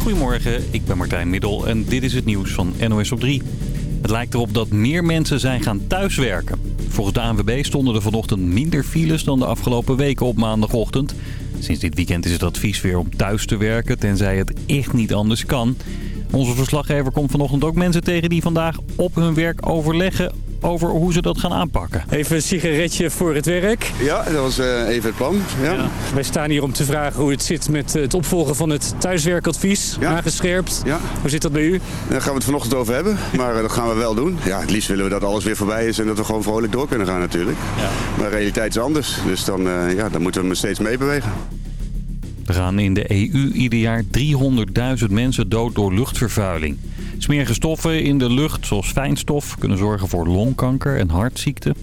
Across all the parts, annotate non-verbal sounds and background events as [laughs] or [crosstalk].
Goedemorgen, ik ben Martijn Middel en dit is het nieuws van NOS op 3. Het lijkt erop dat meer mensen zijn gaan thuiswerken. Volgens de ANWB stonden er vanochtend minder files dan de afgelopen weken op maandagochtend. Sinds dit weekend is het advies weer om thuis te werken, tenzij het echt niet anders kan. Onze verslaggever komt vanochtend ook mensen tegen die vandaag op hun werk overleggen over hoe ze dat gaan aanpakken. Even een sigaretje voor het werk. Ja, dat was uh, even het plan. Ja. Wij staan hier om te vragen hoe het zit met het opvolgen van het thuiswerkadvies. Ja. Aangescherpt. Ja. Hoe zit dat bij u? Daar gaan we het vanochtend over hebben, maar uh, dat gaan we wel doen. Ja, het liefst willen we dat alles weer voorbij is en dat we gewoon vrolijk door kunnen gaan natuurlijk. Ja. Maar de realiteit is anders, dus dan, uh, ja, dan moeten we steeds meebewegen. Er gaan in de EU ieder jaar 300.000 mensen dood door luchtvervuiling. Smerige stoffen in de lucht, zoals fijnstof, kunnen zorgen voor longkanker en hartziekten.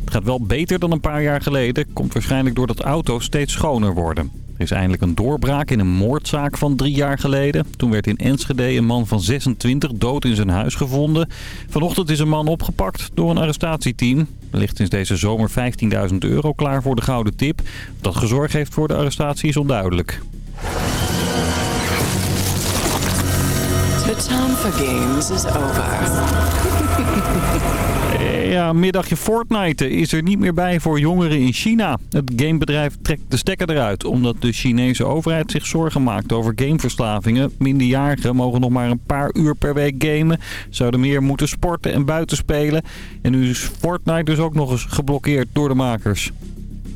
Het gaat wel beter dan een paar jaar geleden. Komt waarschijnlijk doordat auto's steeds schoner worden. Er is eindelijk een doorbraak in een moordzaak van drie jaar geleden. Toen werd in Enschede een man van 26 dood in zijn huis gevonden. Vanochtend is een man opgepakt door een arrestatieteam. Er ligt sinds deze zomer 15.000 euro klaar voor de gouden tip. Dat gezorgd heeft voor de arrestatie is onduidelijk. The time for games is over. [laughs] Ja, middagje Fortnite is er niet meer bij voor jongeren in China. Het gamebedrijf trekt de stekker eruit omdat de Chinese overheid zich zorgen maakt over gameverslavingen. Minderjarigen mogen nog maar een paar uur per week gamen, zouden meer moeten sporten en buiten spelen. En nu is Fortnite dus ook nog eens geblokkeerd door de makers.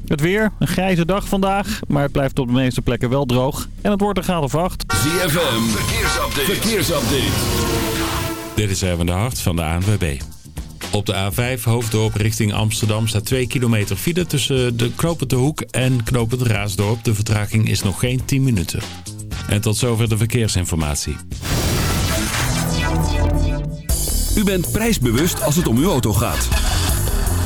Het weer, een grijze dag vandaag, maar het blijft op de meeste plekken wel droog. En het wordt een graad of acht. ZFM, verkeersupdate. verkeersupdate. Dit is even de hart van de ANWB. Op de A5 Hoofddorp richting Amsterdam staat 2 kilometer file tussen de Knopende Hoek en Knopend Raasdorp. De vertraging is nog geen 10 minuten. En tot zover de verkeersinformatie. U bent prijsbewust als het om uw auto gaat.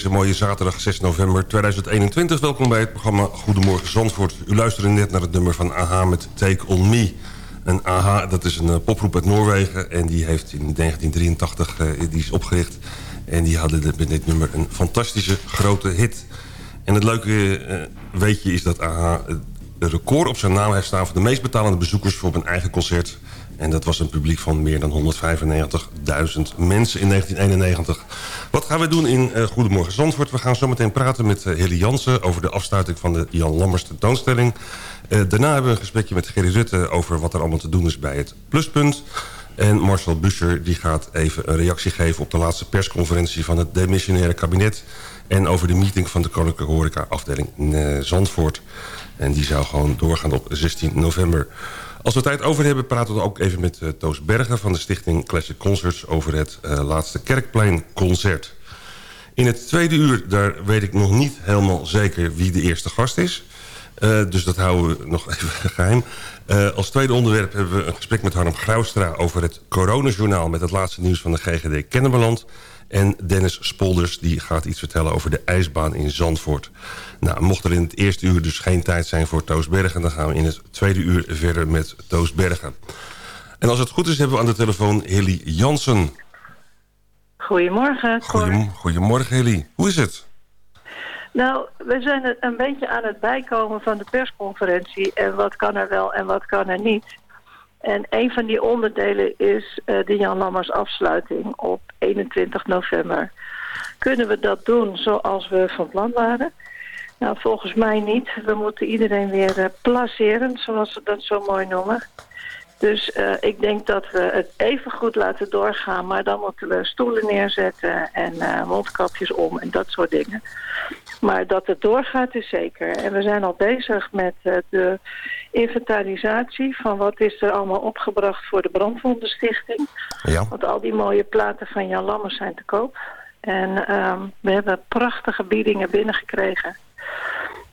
Deze mooie zaterdag 6 november 2021. Welkom bij het programma Goedemorgen Zandvoort. U luisterde net naar het nummer van AHA met Take On Me. En AHA, dat is een uh, poproep uit Noorwegen. En die heeft in 1983 uh, die is opgericht. En die hadden met dit nummer een fantastische grote hit. En het leuke uh, weetje is dat AHA een record op zijn naam heeft staan... voor de meest betalende bezoekers voor een eigen concert. En dat was een publiek van meer dan 195.000 mensen in 1991. Wat gaan we doen in uh, Goedemorgen Zandvoort? We gaan zo meteen praten met uh, Jansen... over de afsluiting van de Jan Lammers tentoonstelling. Uh, daarna hebben we een gesprekje met Gerry Rutte... over wat er allemaal te doen is bij het Pluspunt. En Marcel Buscher die gaat even een reactie geven... op de laatste persconferentie van het demissionaire kabinet... en over de meeting van de Koninklijke Horeca afdeling Zandvoort. En die zou gewoon doorgaan op 16 november... Als we tijd over hebben, praten we ook even met uh, Toos Bergen... van de stichting Classic Concerts over het uh, laatste Kerkpleinconcert. In het tweede uur, daar weet ik nog niet helemaal zeker wie de eerste gast is. Uh, dus dat houden we nog [laughs] even geheim. als tweede onderwerp hebben we een gesprek met Harm Graustra... over het coronajournaal met het laatste nieuws van de GGD Kennemerland... En Dennis Spolders die gaat iets vertellen over de ijsbaan in Zandvoort. Nou, mocht er in het eerste uur dus geen tijd zijn voor Toos Bergen... dan gaan we in het tweede uur verder met Toos Bergen. En als het goed is hebben we aan de telefoon Hilly Jansen. Goedemorgen. Goedem Goedemorgen Hilly. Hoe is het? Nou, we zijn een beetje aan het bijkomen van de persconferentie... en wat kan er wel en wat kan er niet... En een van die onderdelen is uh, de Jan Lammers afsluiting op 21 november. Kunnen we dat doen zoals we van plan waren? Nou, volgens mij niet. We moeten iedereen weer uh, placeren, zoals ze dat zo mooi noemen. Dus uh, ik denk dat we het even goed laten doorgaan... maar dan moeten we stoelen neerzetten en uh, mondkapjes om en dat soort dingen. Maar dat het doorgaat is zeker. En we zijn al bezig met uh, de inventarisatie... van wat is er allemaal opgebracht voor de Brandwondenstichting. Ja. Want al die mooie platen van Jan Lammers zijn te koop. En um, we hebben prachtige biedingen binnengekregen.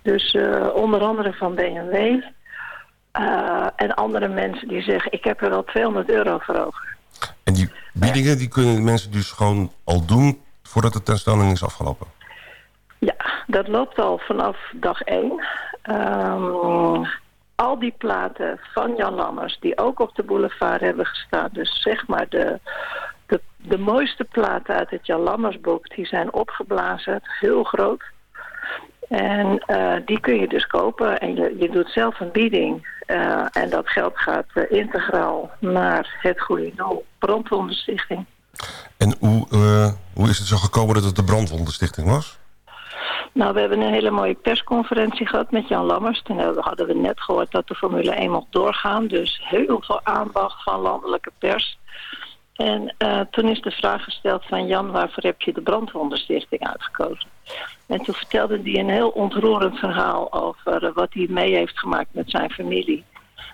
Dus uh, onder andere van BMW... Uh, en andere mensen die zeggen, ik heb er wel 200 euro voor over. En die biedingen die kunnen mensen dus gewoon al doen voordat de tentoonstelling is afgelopen? Ja, dat loopt al vanaf dag 1. Um, al die platen van Jan Lammers die ook op de boulevard hebben gestaan. Dus zeg maar de, de, de mooiste platen uit het Jan Lammers boek, die zijn opgeblazen, heel groot. En uh, die kun je dus kopen en je, je doet zelf een bieding. Uh, en dat geld gaat uh, integraal naar het goede doel, Brandwondenstichting. En hoe, hoe is het zo gekomen dat het de Brandwondenstichting was? Nou, we hebben een hele mooie persconferentie gehad met Jan Lammers. Toen hadden we net gehoord dat de Formule 1 mocht doorgaan. Dus heel veel aandacht van landelijke pers. En uh, toen is de vraag gesteld van Jan, waarvoor heb je de Brandwondenstichting uitgekozen? En toen vertelde hij een heel ontroerend verhaal over uh, wat hij mee heeft gemaakt met zijn familie.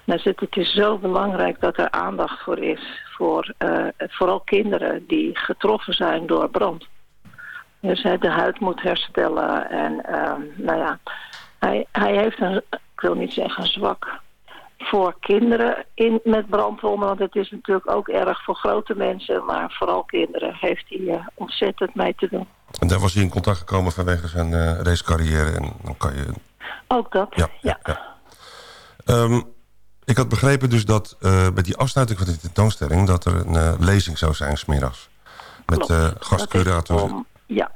Nou, het is zo belangrijk dat er aandacht voor is, voor uh, vooral kinderen die getroffen zijn door brand. Dus hij de huid moet herstellen en nou ja, hij, hij heeft een, ik wil niet zeggen zwak voor kinderen in, met brandwonden. Want het is natuurlijk ook erg voor grote mensen. Maar vooral kinderen heeft hij uh, ontzettend mee te doen. En daar was hij in contact gekomen vanwege zijn uh, racecarrière. En dan kan je... Ook dat, ja. ja. ja. Um, ik had begrepen dus dat uh, met die afsluiting van de tentoonstelling... dat er een lezing zou zijn smiddags. Met gastcurator. Ja.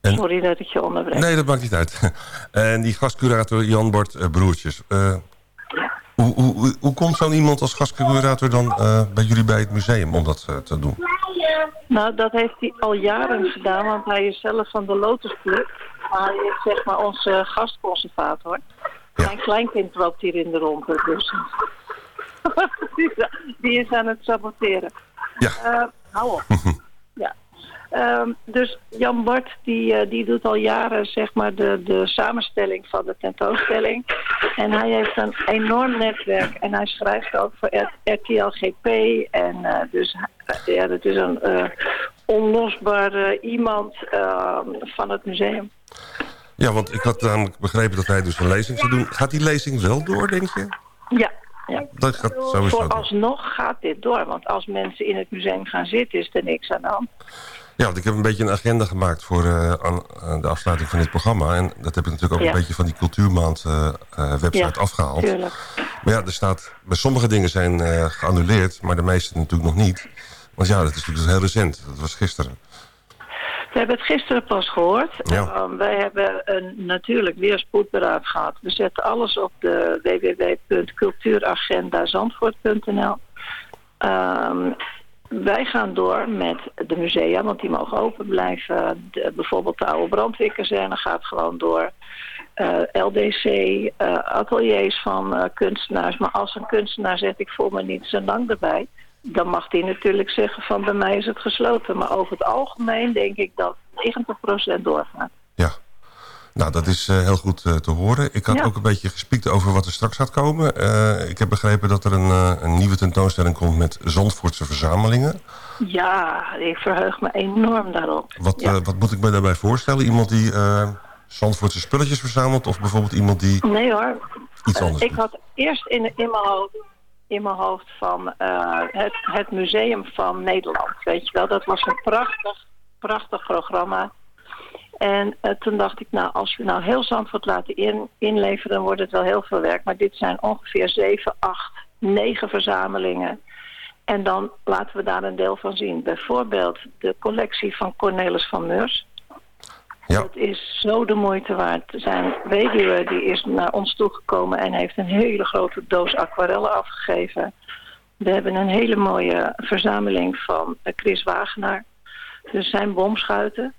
En... Sorry dat ik je onderbreek. Nee, dat maakt niet uit. [laughs] en die gastcurator Jan Bart Broertjes... Hoe, hoe, hoe komt zo'n iemand als gastcurator dan uh, bij jullie bij het museum om dat uh, te doen? Nou, dat heeft hij al jaren gedaan, want hij is zelf van de Lotus Club. Hij is zeg maar onze gastconservator. Ja. Mijn kleinkind loopt hier in de ronde, dus [laughs] die is aan het saboteren. Ja. Uh, hou op. [laughs] Um, dus Jan Bart die, uh, die doet al jaren zeg maar de, de samenstelling van de tentoonstelling. En hij heeft een enorm netwerk en hij schrijft ook voor RTLGP. En uh, dus ja, dat is een uh, onlosbare iemand van het museum. Ja, want ik had namelijk begrepen dat hij dus een lezing zou doen. Gaat die lezing wel door, denk je? Ja, ja. Dat gaat sowieso. Vooralsnog gaat dit door. Want als mensen in het museum gaan zitten, is er niks aan de hand. Ja, want ik heb een beetje een agenda gemaakt voor eh, aan, aan de afsluiting van dit programma. En dat heb ik natuurlijk ook Ja. een beetje van die Cultuurmaand eh, eh, website Ja, afgehaald. tuurlijk. Maar ja, er staat, bij sommige dingen zijn geannuleerd, maar de meeste natuurlijk nog niet. Want ja, dat is natuurlijk dus heel recent. Dat was gisteren. We hebben het gisteren pas gehoord. Ja. Ehm, wij hebben een, natuurlijk weer spoedberaad gehad. We zetten alles op de www.cultuuragendazandvoort.nl. Ehm wij gaan door met de musea, want die mogen open blijven. De- bijvoorbeeld de oude brandweerkazerne gaat gewoon door. Eh, LDC, eh, ateliers van eh, kunstenaars. Maar als een kunstenaar zegt, ik voel me niet zo lang erbij... dan mag die natuurlijk zeggen van bij mij is het gesloten. Maar over het algemeen denk ik dat 90% doorgaat. Nou, dat is eh, heel goed eh, te horen. Ik had Ja. ook een beetje gespiekt over wat er straks gaat komen. Eh, ik heb begrepen dat er een, een nieuwe tentoonstelling komt met Zandvoortse verzamelingen. Ja, ik verheug me enorm daarop. Wat, Ja. wat moet ik me daarbij voorstellen? Iemand die Zandvoortse spulletjes verzamelt? Of bijvoorbeeld iemand die Nee hoor. iets anders ik doet? had eerst in, in mijn hoofd, in mijn hoofd van het, het Museum van Nederland. Weet je wel, dat was een prachtig, prachtig programma. En eh, toen dacht ik, nou, als we nou heel Zandvoort laten in, inleveren, dan wordt het wel heel veel werk. Maar dit zijn ongeveer zeven, acht, negen verzamelingen. En dan laten we daar een deel van zien. Bijvoorbeeld de collectie van Cornelis van Meurs. Ja. Het is zo de moeite waard. Zijn weduwe die is naar ons toegekomen en heeft een hele grote doos aquarellen afgegeven. We hebben een hele mooie verzameling van eh, Chris Wagenaar. Dus zijn bomschuiten.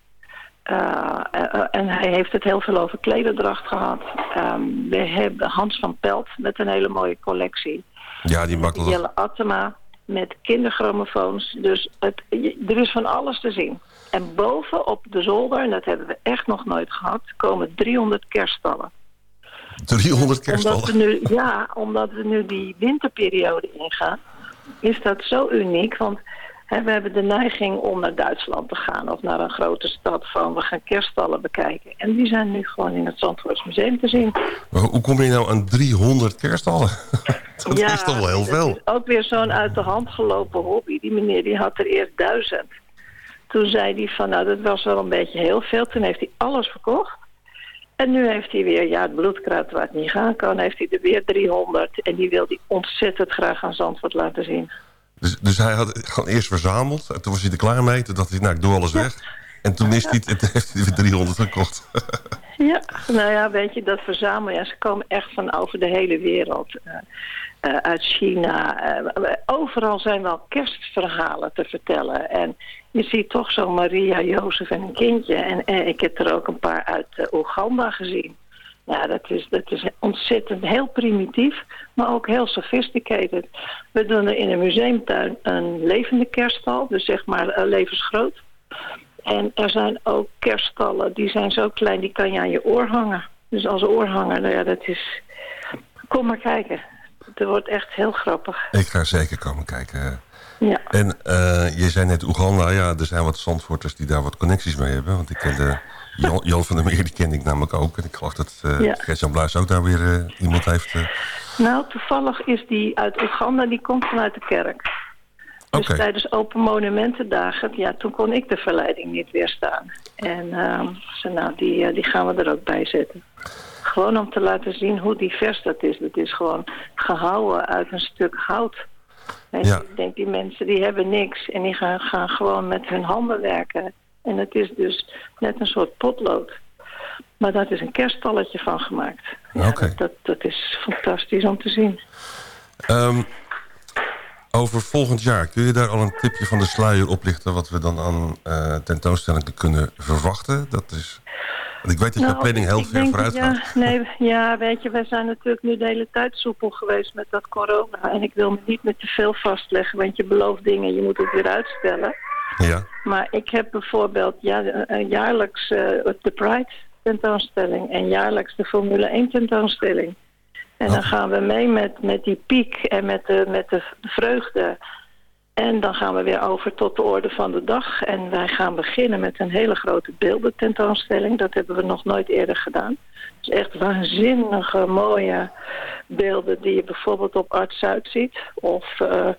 Eh, eh, en hij heeft het heel veel over klederdracht gehad. Ehm, we hebben Hans van Pelt met een hele mooie collectie. Ja, die makkelijk. Jelle Attema met kindergrammofoons. Dus het, er is van alles te zien. En boven op de zolder, en dat hebben we echt nog nooit gehad, komen 300 kerststallen. 300 Omdat kerststallen. we nu, ja, omdat we nu die winterperiode ingaan, is dat zo uniek. Want we hebben de neiging om naar Duitsland te gaan of naar een grote stad van we gaan kerststallen bekijken. En die zijn nu gewoon in het Zandvoorts Museum te zien. Maar hoe kom je nou aan 300 kerststallen? [laughs] dat is toch wel heel veel. is ook weer zo'n uit de hand gelopen hobby. Die meneer die had er eerst duizend. Toen zei hij van, nou dat was wel een beetje heel veel. Toen heeft hij alles verkocht. En nu heeft hij weer, ja het bloedkruid waar het niet gaan kan, heeft hij er weer 300. En die wil hij ontzettend graag aan Zandvoort laten zien. Dus, dus hij had gewoon eerst verzameld. En toen was hij er klaar mee. Toen dacht hij, nou ik doe alles weg. En toen is hij, toen heeft hij er weer 300 gekocht. [laughs] Ja, nou ja, weet je, dat verzamelen, ja, ze komen echt van over de hele wereld. Eh, eh, uit China. eh, overal zijn wel kerstverhalen te vertellen. En je ziet toch zo Maria, Jozef en een kindje. En ik heb er ook een paar uit Oeganda gezien. Ja, dat is, dat is ontzettend heel primitief, maar ook heel sophisticated. We doen er in een museumtuin een levende kerststal, dus zeg maar eh, levensgroot. En er zijn ook kerststallen, die zijn zo klein, die kan je aan je oor hangen. Dus als oorhanger, nou ja, dat is... Kom maar kijken. Het wordt echt heel grappig. Ik ga zeker komen kijken. Ja. En eh, je zei net Oeganda. Ja, er zijn wat Zandvoorters die daar wat connecties mee hebben. Want ik kende Jan, Jan van der Meer, die kende ik namelijk ook. En ik geloof dat eh Ja. Gert-Jan Bluis ook daar weer eh, iemand heeft. eh. Nou, toevallig is die uit Oeganda, die komt vanuit de kerk. Dus tijdens Open Monumentendagen, ja, toen kon ik de verleiding niet weerstaan. En ehm, ze, nou, die, die gaan we er ook bij zetten. Gewoon om te laten zien hoe divers dat is. Het is gewoon gehouden uit een stuk hout. En Ja. ik denk, die mensen die hebben niks en die gaan, gaan gewoon met hun handen werken. En het is dus net een soort potlood. Maar daar is een kerststalletje van gemaakt. Ja, Oké. dat, dat, is fantastisch om te zien. Ehm, over volgend jaar, kun je daar al een tipje van de sluier oplichten... wat we dan aan eh tentoonstellingen kunnen verwachten? Dat is... Ik weet dat je Nou, planning heel ver vooruit ja, gaat. Nee, [laughs] ja, weet je, wij zijn natuurlijk nu de hele tijd soepel geweest met dat corona. En ik wil me niet met te veel vastleggen, want je belooft dingen, je moet het weer uitstellen. Ja. Maar ik heb bijvoorbeeld ja, een jaarlijks eh, de Pride tentoonstelling en jaarlijks de Formule 1 tentoonstelling. En dan gaan we mee met, met die piek en met de, met de vreugde En dan gaan we weer over tot de orde van de dag. En wij gaan beginnen met een hele grote beeldententoonstelling. Dat hebben we nog nooit eerder gedaan. Echt waanzinnige, mooie beelden die je bijvoorbeeld op Art Zuid ziet. Of uh,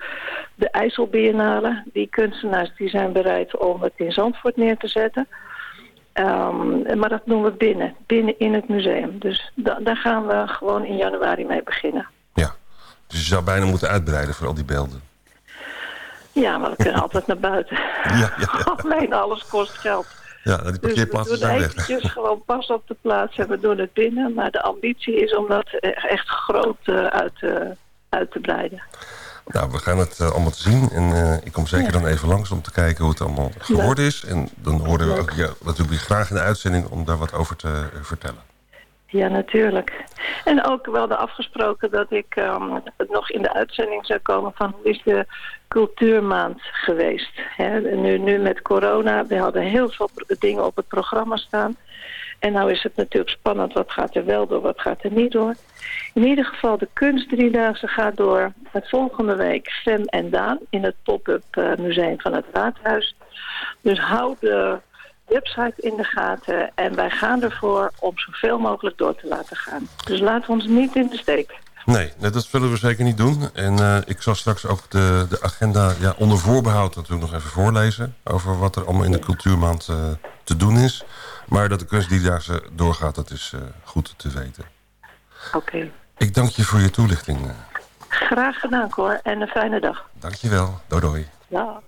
de IJsselbiennale. Die kunstenaars die zijn bereid om het in Zandvoort neer te zetten. Um, maar dat doen we binnen, binnen in het museum. Dus da daar gaan we gewoon in januari mee beginnen. Ja, dus je zou bijna moeten uitbreiden voor al die beelden. Ja, maar we kunnen altijd naar buiten. [laughs] Ja, ja, ja. [laughs] Alleen alles kost geld. Ja, die parkeerplaatsen dus we zijn weg. eventjes gewoon pas op de plaats en we doen het binnen. Maar de ambitie is om dat echt groot uh, uit, uit te breiden. Nou, we gaan het uh, allemaal te zien. En uh, ik kom zeker ja. dan even langs om te kijken hoe het allemaal geworden is. En dan horen we ook ja, natuurlijk graag in de uitzending om daar wat over te uh, vertellen. Ja, natuurlijk. En ook wel de afgesproken dat ik um, nog in de uitzending zou komen van hoe is de cultuurmaand geweest. Hè? Nu, nu met corona, we hadden heel veel dingen op het programma staan. En nou is het natuurlijk spannend, wat gaat er wel door, wat gaat er niet door. In ieder geval, de kunstdriedaagse gaat door met volgende week Fem en Daan in het pop-up uh, museum van het Raadhuis. Dus hou de website in de gaten en wij gaan ervoor om zoveel mogelijk door te laten gaan. Dus laten we ons niet in de steek. Nee, dat zullen we zeker niet doen. En uh, ik zal straks ook de, de agenda ja, onder voorbehoud natuurlijk nog even voorlezen... over wat er allemaal in de cultuurmaand uh, te doen is. Maar dat de kunstdierdaagse doorgaat, dat is uh, goed te weten. Oké. Okay. Ik dank je voor je toelichting. Graag gedaan, Cor. En een fijne dag. Dank je wel. Doei doei. Ja.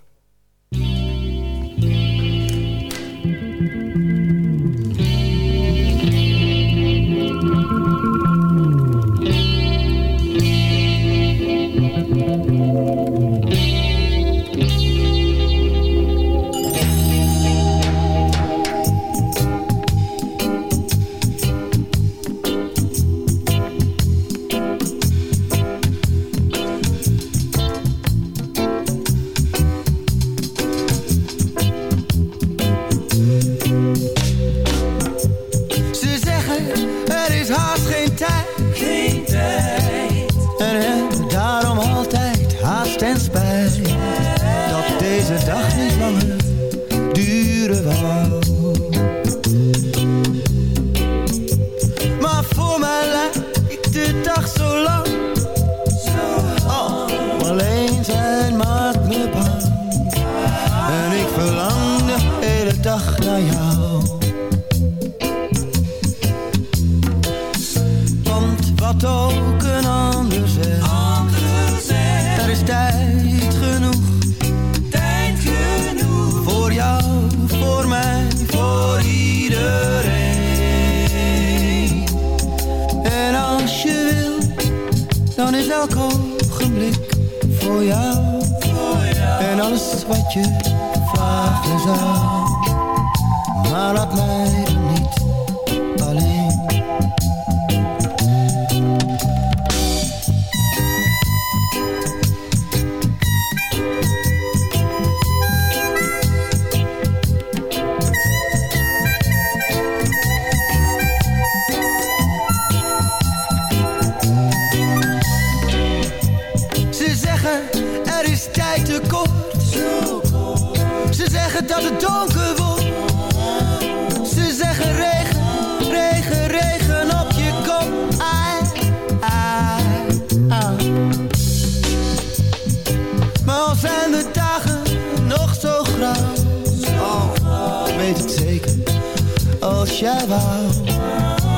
Jij wou,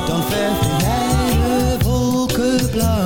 dan verf jij de wolken blauw.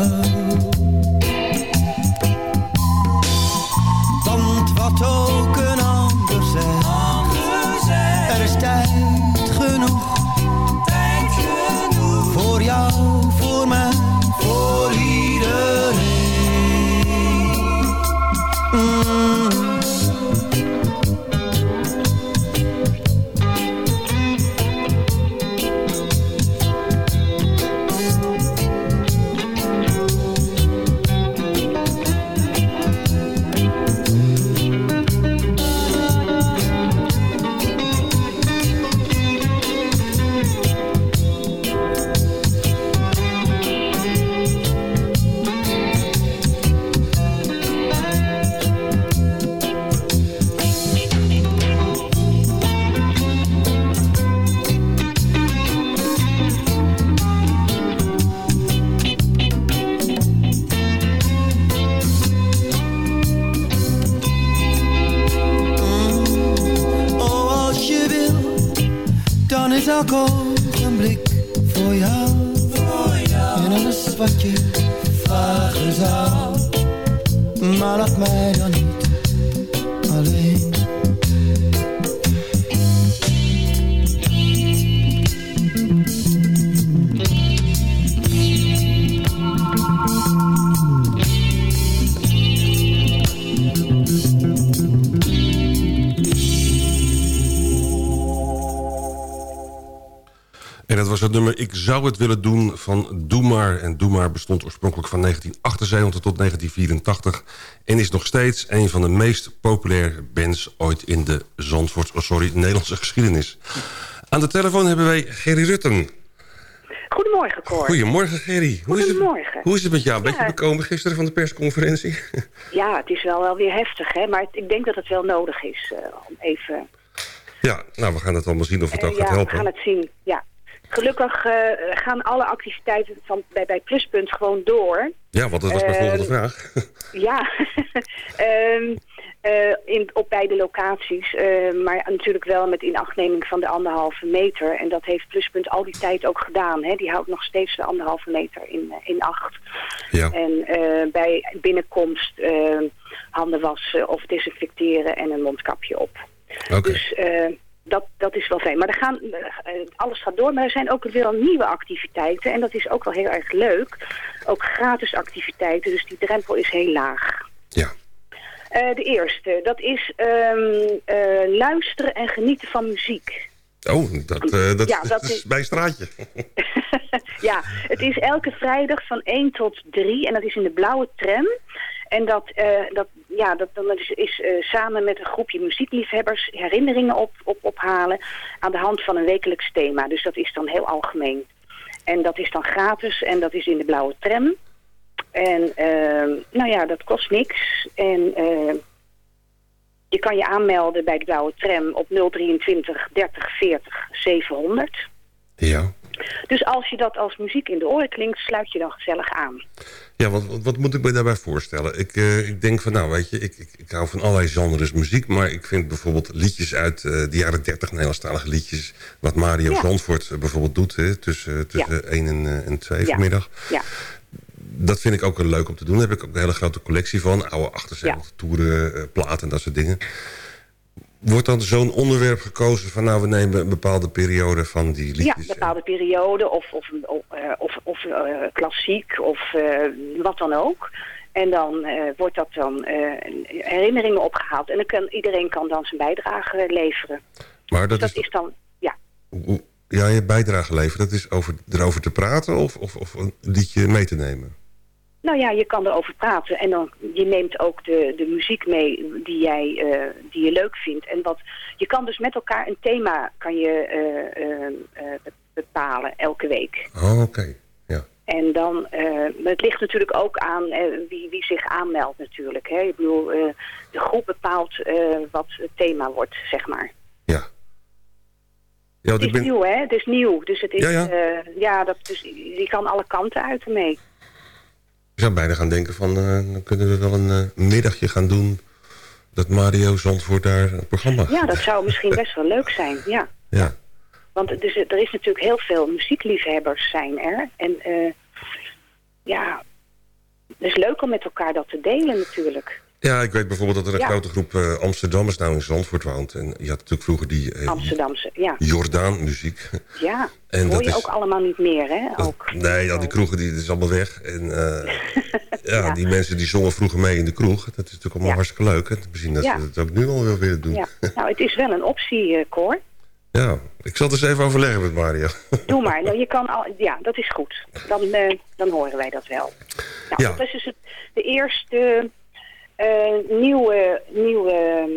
Ik zou het willen doen van Doe Maar. En Doe Maar bestond oorspronkelijk van 1978 tot 1984... en is nog steeds een van de meest populaire bands ooit in de Zandvoort... Oh sorry, Nederlandse geschiedenis. Aan de telefoon hebben wij Gerry Rutten. Goedemorgen, Cor. Goedemorgen, Gerry. Hoe is het, Goedemorgen. hoe is het met jou? Ben je Ja. bekomen gisteren van de persconferentie? [laughs] Ja, het is wel, wel weer heftig, hè? maar het- ik denk dat het wel nodig is eh, om even... ja, nou, we gaan het allemaal zien of het eh, ook gaat ja, we helpen. gaan het zien, ja. Gelukkig eh, gaan alle activiteiten van, bij, bij Pluspunt gewoon door. Ja, want dat was mijn volgende vraag. [laughs] Ja, [laughs] Ehm, eh, in, op beide locaties. eh, maar natuurlijk wel met inachtneming van de anderhalve meter. En dat heeft Pluspunt al die tijd ook gedaan. Hè. Die houdt nog steeds de anderhalve meter in, eh, in acht. Ja. En bij binnenkomst handen wassen of desinfecteren en een mondkapje op. Oké. Dus dat, dat is wel fijn. Maar er gaan, eh, alles gaat door, maar er zijn ook weer al nieuwe activiteiten. En dat is ook wel heel erg leuk. Ook gratis activiteiten, dus die drempel is heel laag. Ja. Eh, de eerste, dat is ehm, eh, luisteren en genieten van muziek. Oh, dat, dat, Ja, dat is is- bij straatje. [laughs] Ja, het is elke vrijdag van 1 tot 3 en dat is in de blauwe tram. En dat, eh, dat, ja, dat, dat is, eh, samen met een groepje muziekliefhebbers herinneringen op, op, ophalen aan de hand van een wekelijks thema. Dus dat is dan heel algemeen. En dat is dan gratis en dat is in de blauwe tram. En ehm, nou ja, dat kost niks. En eh, je kan je aanmelden bij de blauwe tram op 023 30 40 700. Ja. Dus als je dat als muziek in de oren klinkt, sluit je dan gezellig aan. Ja, wat, wat moet ik me daarbij voorstellen? Ik, eh, ik denk van, nou weet je, ik, ik, ik hou van allerlei genres muziek... maar ik vind bijvoorbeeld liedjes uit eh, de jaren 30, Nederlandstalige liedjes... wat Mario Ja. Zandvoort eh, bijvoorbeeld doet, hè, tussen, tussen 1 en, en 2 Ja. vanmiddag. Ja. Dat vind ik ook leuk om te doen. Daar heb ik ook een hele grote collectie van. Oude 78 toeren, platen en dat soort dingen. Wordt dan zo'n onderwerp gekozen van... nou, we nemen een bepaalde periode van die Ja, liedjes... een bepaalde periode of, of, of, eh, of, of eh, klassiek of eh, wat dan ook. En dan eh, wordt dat dan eh, herinneringen opgehaald. En dan kan, iedereen kan dan zijn bijdrage leveren. maar dat, dat is, is dan, ja. ja, je bijdrage leveren. Dat is over, erover te praten of, of, of een liedje mee te nemen? Nou ja, je kan erover praten en dan je neemt ook de, de muziek mee die, jij, eh, die je leuk vindt. En wat, je kan dus met elkaar een thema kan je, eh, eh, bepalen elke week. Oh, oké. Ja. En dan, het ligt natuurlijk ook aan wie, wie zich aanmeldt natuurlijk. Hè? Ik bedoel, de groep bepaalt wat het thema wordt, zeg maar. Ja, want Het is ben, nieuw, hè? Het is nieuw. Dus het is, Ja, ja. ja, ja dat, dus je kan alle kanten uit ermee. Ik zou bijna gaan denken van... eh, dan kunnen we wel een eh, middagje gaan doen... dat Mario Zandvoort daar een programma Ja, dat zou misschien best wel leuk zijn, ja. Ja. Want het is, er is natuurlijk heel veel muziekliefhebbers zijn er. En eh, ja, het is leuk om met elkaar dat te delen natuurlijk. Ja, ik weet bijvoorbeeld dat er een Ja. grote groep eh, Amsterdammers nou in Zandvoort woont. En je had natuurlijk vroeger die eh, Amsterdamse, ja. Jordaan muziek. Ja, En hoor dat je is- ook allemaal niet meer, hè? Ook. Nee, al die kroegen die, dat is allemaal weg. En eh, [laughs] ja, die mensen die zongen vroeger mee in de kroeg. Dat is natuurlijk allemaal Ja. hartstikke leuk. Hè? Misschien dat Ja. ze het ook nu al wel willen doen. Ja. [laughs] Nou, het is wel een optie, Cor. Ja, ik zal het eens even overleggen met Mario. [laughs] Doe maar. Nou, je kan al, ja, dat is goed. Dan, dan horen wij dat wel. Nou, Ja. Dat is dus het, de eerste nieuwe, nieuwe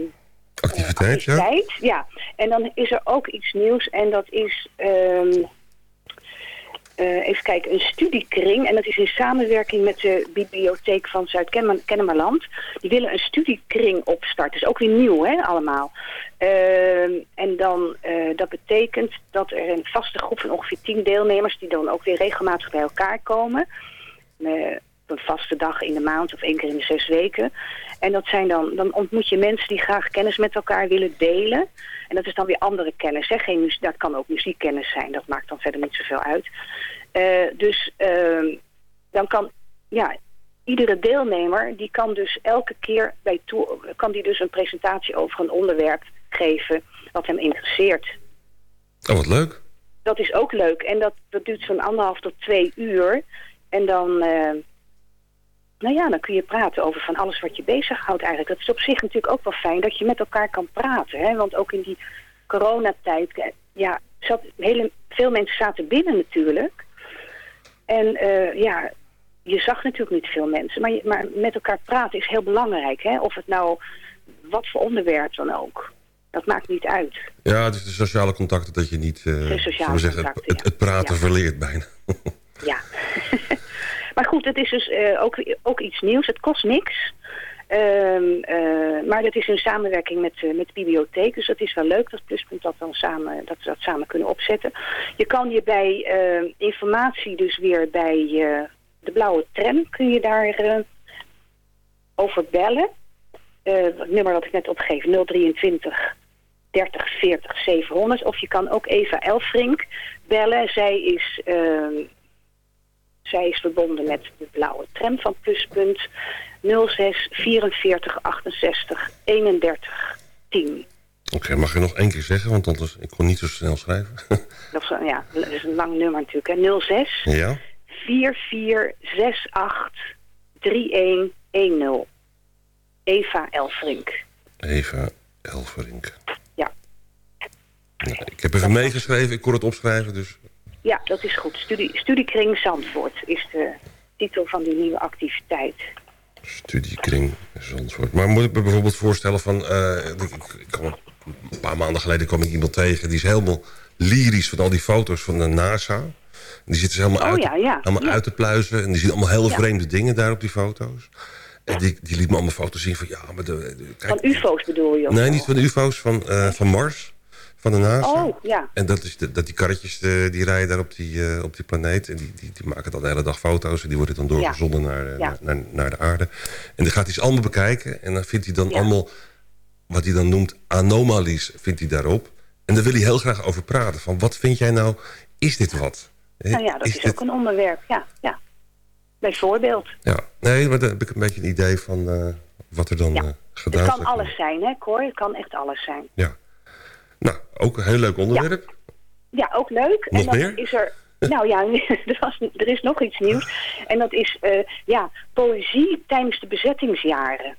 Activiteit, ja? tijd. Ja. En dan is er ook iets nieuws en dat is... ehm, eh, even kijken, een studiekring. En dat is in samenwerking met de bibliotheek van Zuid-Kennemerland. Die willen een studiekring opstarten. Dat is ook weer nieuw, hè, allemaal. Ehm, en dan, eh, dat betekent dat er een vaste groep van ongeveer tien deelnemers... die dan ook weer regelmatig bij elkaar komen... een vaste dag in de maand of één keer in de zes weken. En dat zijn dan, dan ontmoet je mensen die graag kennis met elkaar willen delen. En dat is dan weer andere kennis. Hè? Geen, dat kan ook muziekkennis zijn, dat maakt dan verder niet zoveel uit. Eh, dus ehm, dan kan, ja, iedere deelnemer die kan dus elke keer bij toe, kan die dus een presentatie over een onderwerp geven wat hem interesseert. Oh, wat leuk. Dat is ook leuk. En dat, dat duurt zo'n anderhalf tot twee uur. En dan, eh, nou ja, dan kun je praten over van alles wat je bezighoudt eigenlijk. Dat is op zich natuurlijk ook wel fijn dat je met elkaar kan praten. Hè? Want ook in die coronatijd, eh, ja, zat, hele, veel mensen zaten binnen natuurlijk. En eh, ja, je zag natuurlijk niet veel mensen. Maar, je- maar met elkaar praten is heel belangrijk. Hè? Of het nou, wat voor onderwerp dan ook. Dat maakt niet uit. Ja, het is de sociale contacten dat je niet, De sociale zeggen, contacten, het, het praten verleert bijna. Ja. [laughs] maar goed, het is dus eh, ook, ook iets nieuws. Het kost niks. Ehm, eh, maar dat is in samenwerking met, eh, met de bibliotheek. Dus dat is wel leuk, dat pluspunt dat, dan samen, dat we dat samen kunnen opzetten. Je kan je bij informatie dus weer bij de blauwe tram... kun je daar over bellen. Het nummer dat ik net opgeef, 023 30 40 700. Of je kan ook Eva Elfrink bellen. Zij is, ehm, zij is verbonden met de blauwe tram van Pluspunt 06 44 68 31 10. Oké, mag je nog één keer zeggen, want anders, ik kon niet zo snel schrijven. [laughs] Dat is, ja, dat is een lang nummer natuurlijk. Hè. 06 ja? 4468 3110. Eva Elfrink. Eva Elverink. Ja. Ja, ik heb even meegeschreven, ik kon het opschrijven, dus... Ja, dat is goed. Studie, Studiekring Zandvoort is de titel van die nieuwe activiteit. Studiekring Zandvoort. Maar moet ik me bijvoorbeeld voorstellen van... eh, ik, een paar maanden geleden kwam ik iemand tegen... die is helemaal lyrisch van al die foto's van de NASA. Die zitten ze helemaal, Oh, uit, ja, ja. helemaal Ja. uit te pluizen. En die zien allemaal hele vreemde dingen daar op die foto's. En die, die liet me allemaal foto's zien van... ja, maar de, de- kijk, Van ufo's bedoel je? Nee, niet van ufo's, van, eh, van Mars. Van de NASA. Oh, ja. En dat, is de, dat die karretjes eh, die rijden daar op die, eh, op die planeet. En die, die, die maken dan de hele dag foto's. En die worden dan doorgezonden naar, eh, Ja. naar, naar de aarde. En dan gaat hij ze allemaal bekijken. En dan vindt hij dan Ja. allemaal, wat hij dan noemt, anomalies, vindt hij daarop. En daar wil hij heel graag over praten. Van wat vind jij nou, is dit wat? Nou ja, dat is, dit- ook een onderwerp. Ja, ja. Bijvoorbeeld. Ja, nee, maar daar heb ik een beetje een idee van wat er dan gedaan Het zou kan alles zijn, hè, Cor? Het kan echt alles zijn. Ja. Nou, ook een heel leuk onderwerp. Ja, ook leuk. Nog en dan meer? is er. [laughs] Nou ja, [laughs] er, was, er is nog iets nieuws. En dat is eh, ja, poëzie tijdens de bezettingsjaren.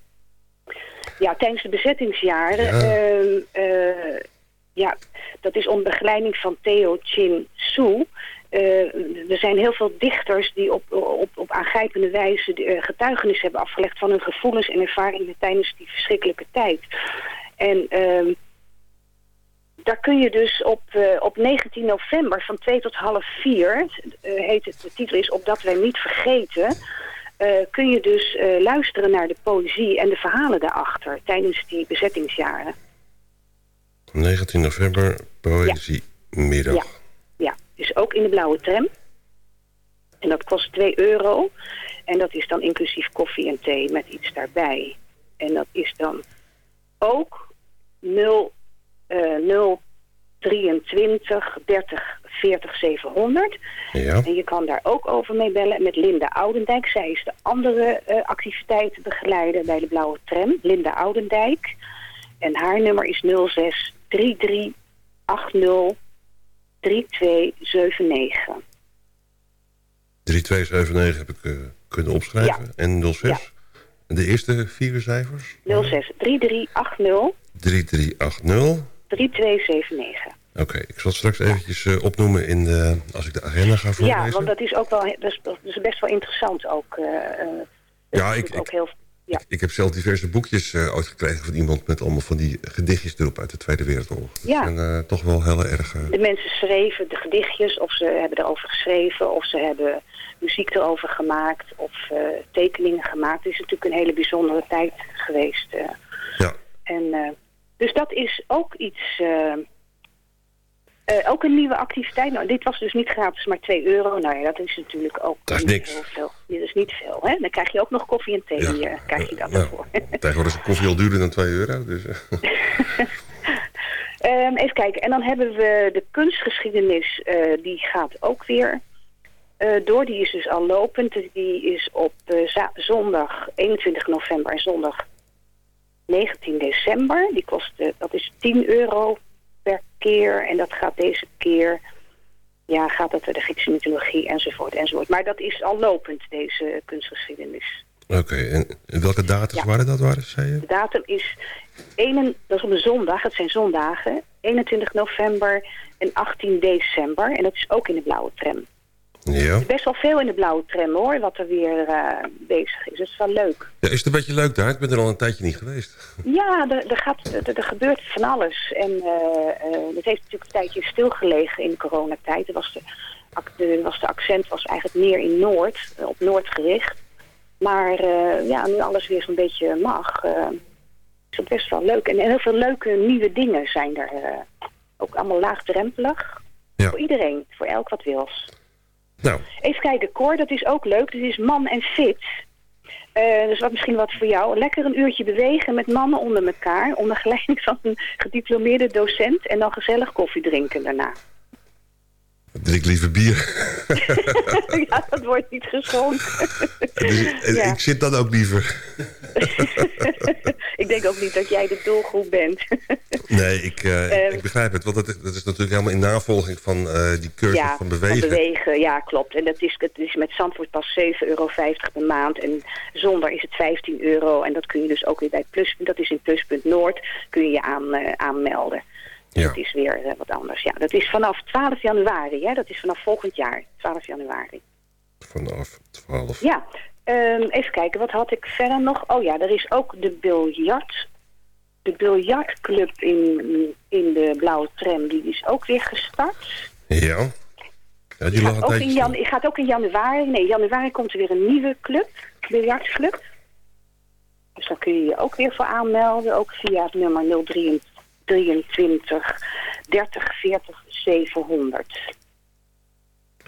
Ja, tijdens de bezettingsjaren. Ja. ehm, eh, ja, dat is onder begeleiding van Theo Chin Soo. Eh, er zijn heel veel dichters die op, op, op aangrijpende wijze getuigenis hebben afgelegd van hun gevoelens en ervaringen tijdens die verschrikkelijke tijd. En ehm, daar kun je dus op, eh, op 19 november van 2 tot half 4, eh, heet het, de titel is Opdat wij niet vergeten, eh, kun je dus luisteren naar de poëzie en de verhalen daarachter tijdens die bezettingsjaren. 19 november, poëziemiddag. Ja, ja, dus ook in de blauwe tram. En dat kost 2 euro. En dat is dan inclusief koffie en thee met iets daarbij. En dat is dan ook 0, eh 023 30 40 700. Ja. En je kan daar ook over mee bellen met Linda Oudendijk. Zij is de andere eh activiteitenbegeleider bij de Blauwe Tram, Linda Oudendijk. En haar nummer is 06 33 80 3279. 3279 heb ik eh, kunnen opschrijven. En 06. En de eerste vier cijfers? 06 3380 3380. 3279. Oké, ik zal het straks eventjes eh, opnoemen in de, als ik de agenda ga voorlezen. Ja, want dat is ook wel dat is, dat is best wel interessant ook. eh, eh, Ja, ik- ook heel, ja. Ik heb zelf diverse boekjes eh, ooit gekregen van iemand met allemaal van die gedichtjes erop uit de Tweede Wereldoorlog. Dat Ja. zijn toch wel heel erg... De mensen schreven de gedichtjes, of ze hebben erover geschreven, of ze hebben muziek erover gemaakt, of tekeningen gemaakt. Het is natuurlijk een hele bijzondere tijd geweest. Ja. En, dus dat is ook iets, eh, Eh, ook een nieuwe activiteit. Nou, dit was dus niet gratis, maar 2 euro. Nou ja, dat is natuurlijk ook Dat is niet niks. heel veel. Dit is niet veel, hè? Dan krijg je ook nog koffie en thee. eh, krijg je dat Nou, ervoor. [laughs] tegenwoordig is koffie al duurder dan 2 euro. Dus, eh. [laughs] Ehm, even kijken. En dan hebben we de kunstgeschiedenis. die gaat ook weer door. Die is dus al lopend. Die is op zondag 21 november en zondag 19 december. Die kost, eh, dat is 10 euro per keer. En dat gaat deze keer... Ja, gaat het de Griekse mythologie enzovoort enzovoort. Maar dat is al lopend, deze kunstgeschiedenis. Oké, en welke data waren dat, waren, zei je? De datum is, ene, dat is op een zondag, het zijn zondagen, 21 november en 18 december. En dat is ook in de blauwe tram. Ja. Is best wel veel in de blauwe tram hoor, wat er weer eh, bezig is. Dat is wel leuk. ja. Is het een beetje leuk daar? Ik ben er al een tijdje niet geweest. Ja, er, er, gaat, er, er gebeurt van alles. En eh, eh, het heeft natuurlijk een tijdje stilgelegen in de coronatijd. Er was de, was de accent was eigenlijk meer in Noord, op Noord gericht. Maar ja, nu alles weer zo'n beetje mag, is het best wel leuk. En heel veel leuke nieuwe dingen zijn er. ook allemaal laagdrempelig. Voor iedereen, voor elk wat wils. Nou. Even kijken, Cor, dat is ook leuk. Dit is man en fit. Eh, dus wat misschien wat voor jou. Lekker een uurtje bewegen met mannen onder elkaar. Onder geleiding van een gediplomeerde docent. En dan gezellig koffie drinken daarna. Drink liever bier. [laughs] ja, dat wordt niet geschonken. Dus, Ja. Ik zit dan ook liever. [laughs] ik denk ook niet dat jij de doelgroep bent. [laughs] Nee, ik, eh, Ehm. ik begrijp het. Want dat, dat is natuurlijk helemaal in navolging van eh, die cursus ja, van bewegen. bewegen, ja, klopt. En dat is, dat is met Zandvoort pas 7,50 euro per maand. En zonder is het 15 euro. En dat kun je dus ook weer bij Pluspunt. Dat is in Pluspunt Noord. Kun je je aan, eh, aanmelden. Ja. Dat is weer eh, wat anders. Ja, dat is vanaf 12 januari. Hè? Dat is vanaf volgend jaar. 12 januari. Vanaf 12. Ja, ehm, even kijken. Wat had ik verder nog? Oh ja, er is ook de biljart. De biljartclub in, in de blauwe tram. Die is ook weer gestart. Ja. Ja, die Gaat ook, in jan, gaat ook in januari. Nee, januari komt er weer een nieuwe club. Biljartclub. Dus daar kun je je ook weer voor aanmelden. Ook via het nummer 023 30 40 700.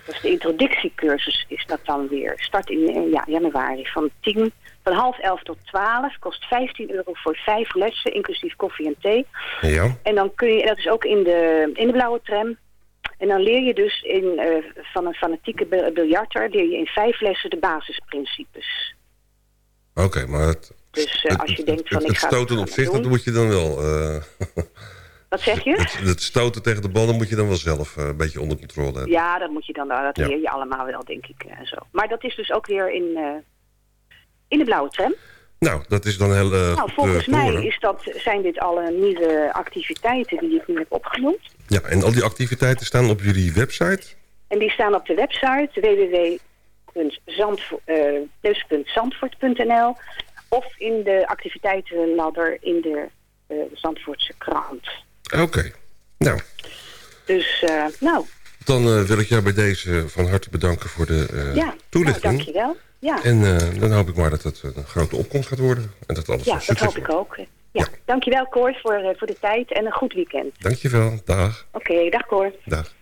Dus de introductiecursus is dat dan weer. Start in eh, ja, januari van 10, van half 11 tot 12. Kost 15 euro voor vijf lessen, inclusief koffie en thee. Ja. En dan kun je, en dat is ook in de, in de blauwe tram. En dan leer je dus in, eh, van een fanatieke bil- biljarter, leer je in vijf lessen de basisprincipes. Oké, maar het, Dus eh, als je denkt van het, ik het ga stoten dat op zich, dat moet je dan wel... eh, [laughs] Wat zeg je? het, het stoten tegen de ballen moet je dan wel zelf eh, een beetje onder controle hebben. Ja, dat moet je dan, dat Ja. leer je allemaal wel, denk ik. eh, zo. Maar dat is dus ook weer in, in de blauwe tram. Nou, dat is dan heel nou, volgens mij horen. is dat, zijn dit alle nieuwe activiteiten die ik nu heb opgenoemd. Ja, en al die activiteiten staan op jullie website? En die staan op de website www.plus.zandvoort.nl of in de activiteitenladder in de eh, Zandvoortse krant. Oké. Nou, Dus, eh, nou, dan eh, wil ik jou bij deze van harte bedanken voor de eh, ja, nou, toelichting. dankjewel. Ja, En dan hoop ik maar dat het een grote opkomst gaat worden. En dat alles ja dat hoop ik ook. Ja, dankjewel Cor voor, voor de tijd en een goed weekend. Dankjewel. Dag. Oké, dag Cor. Dag.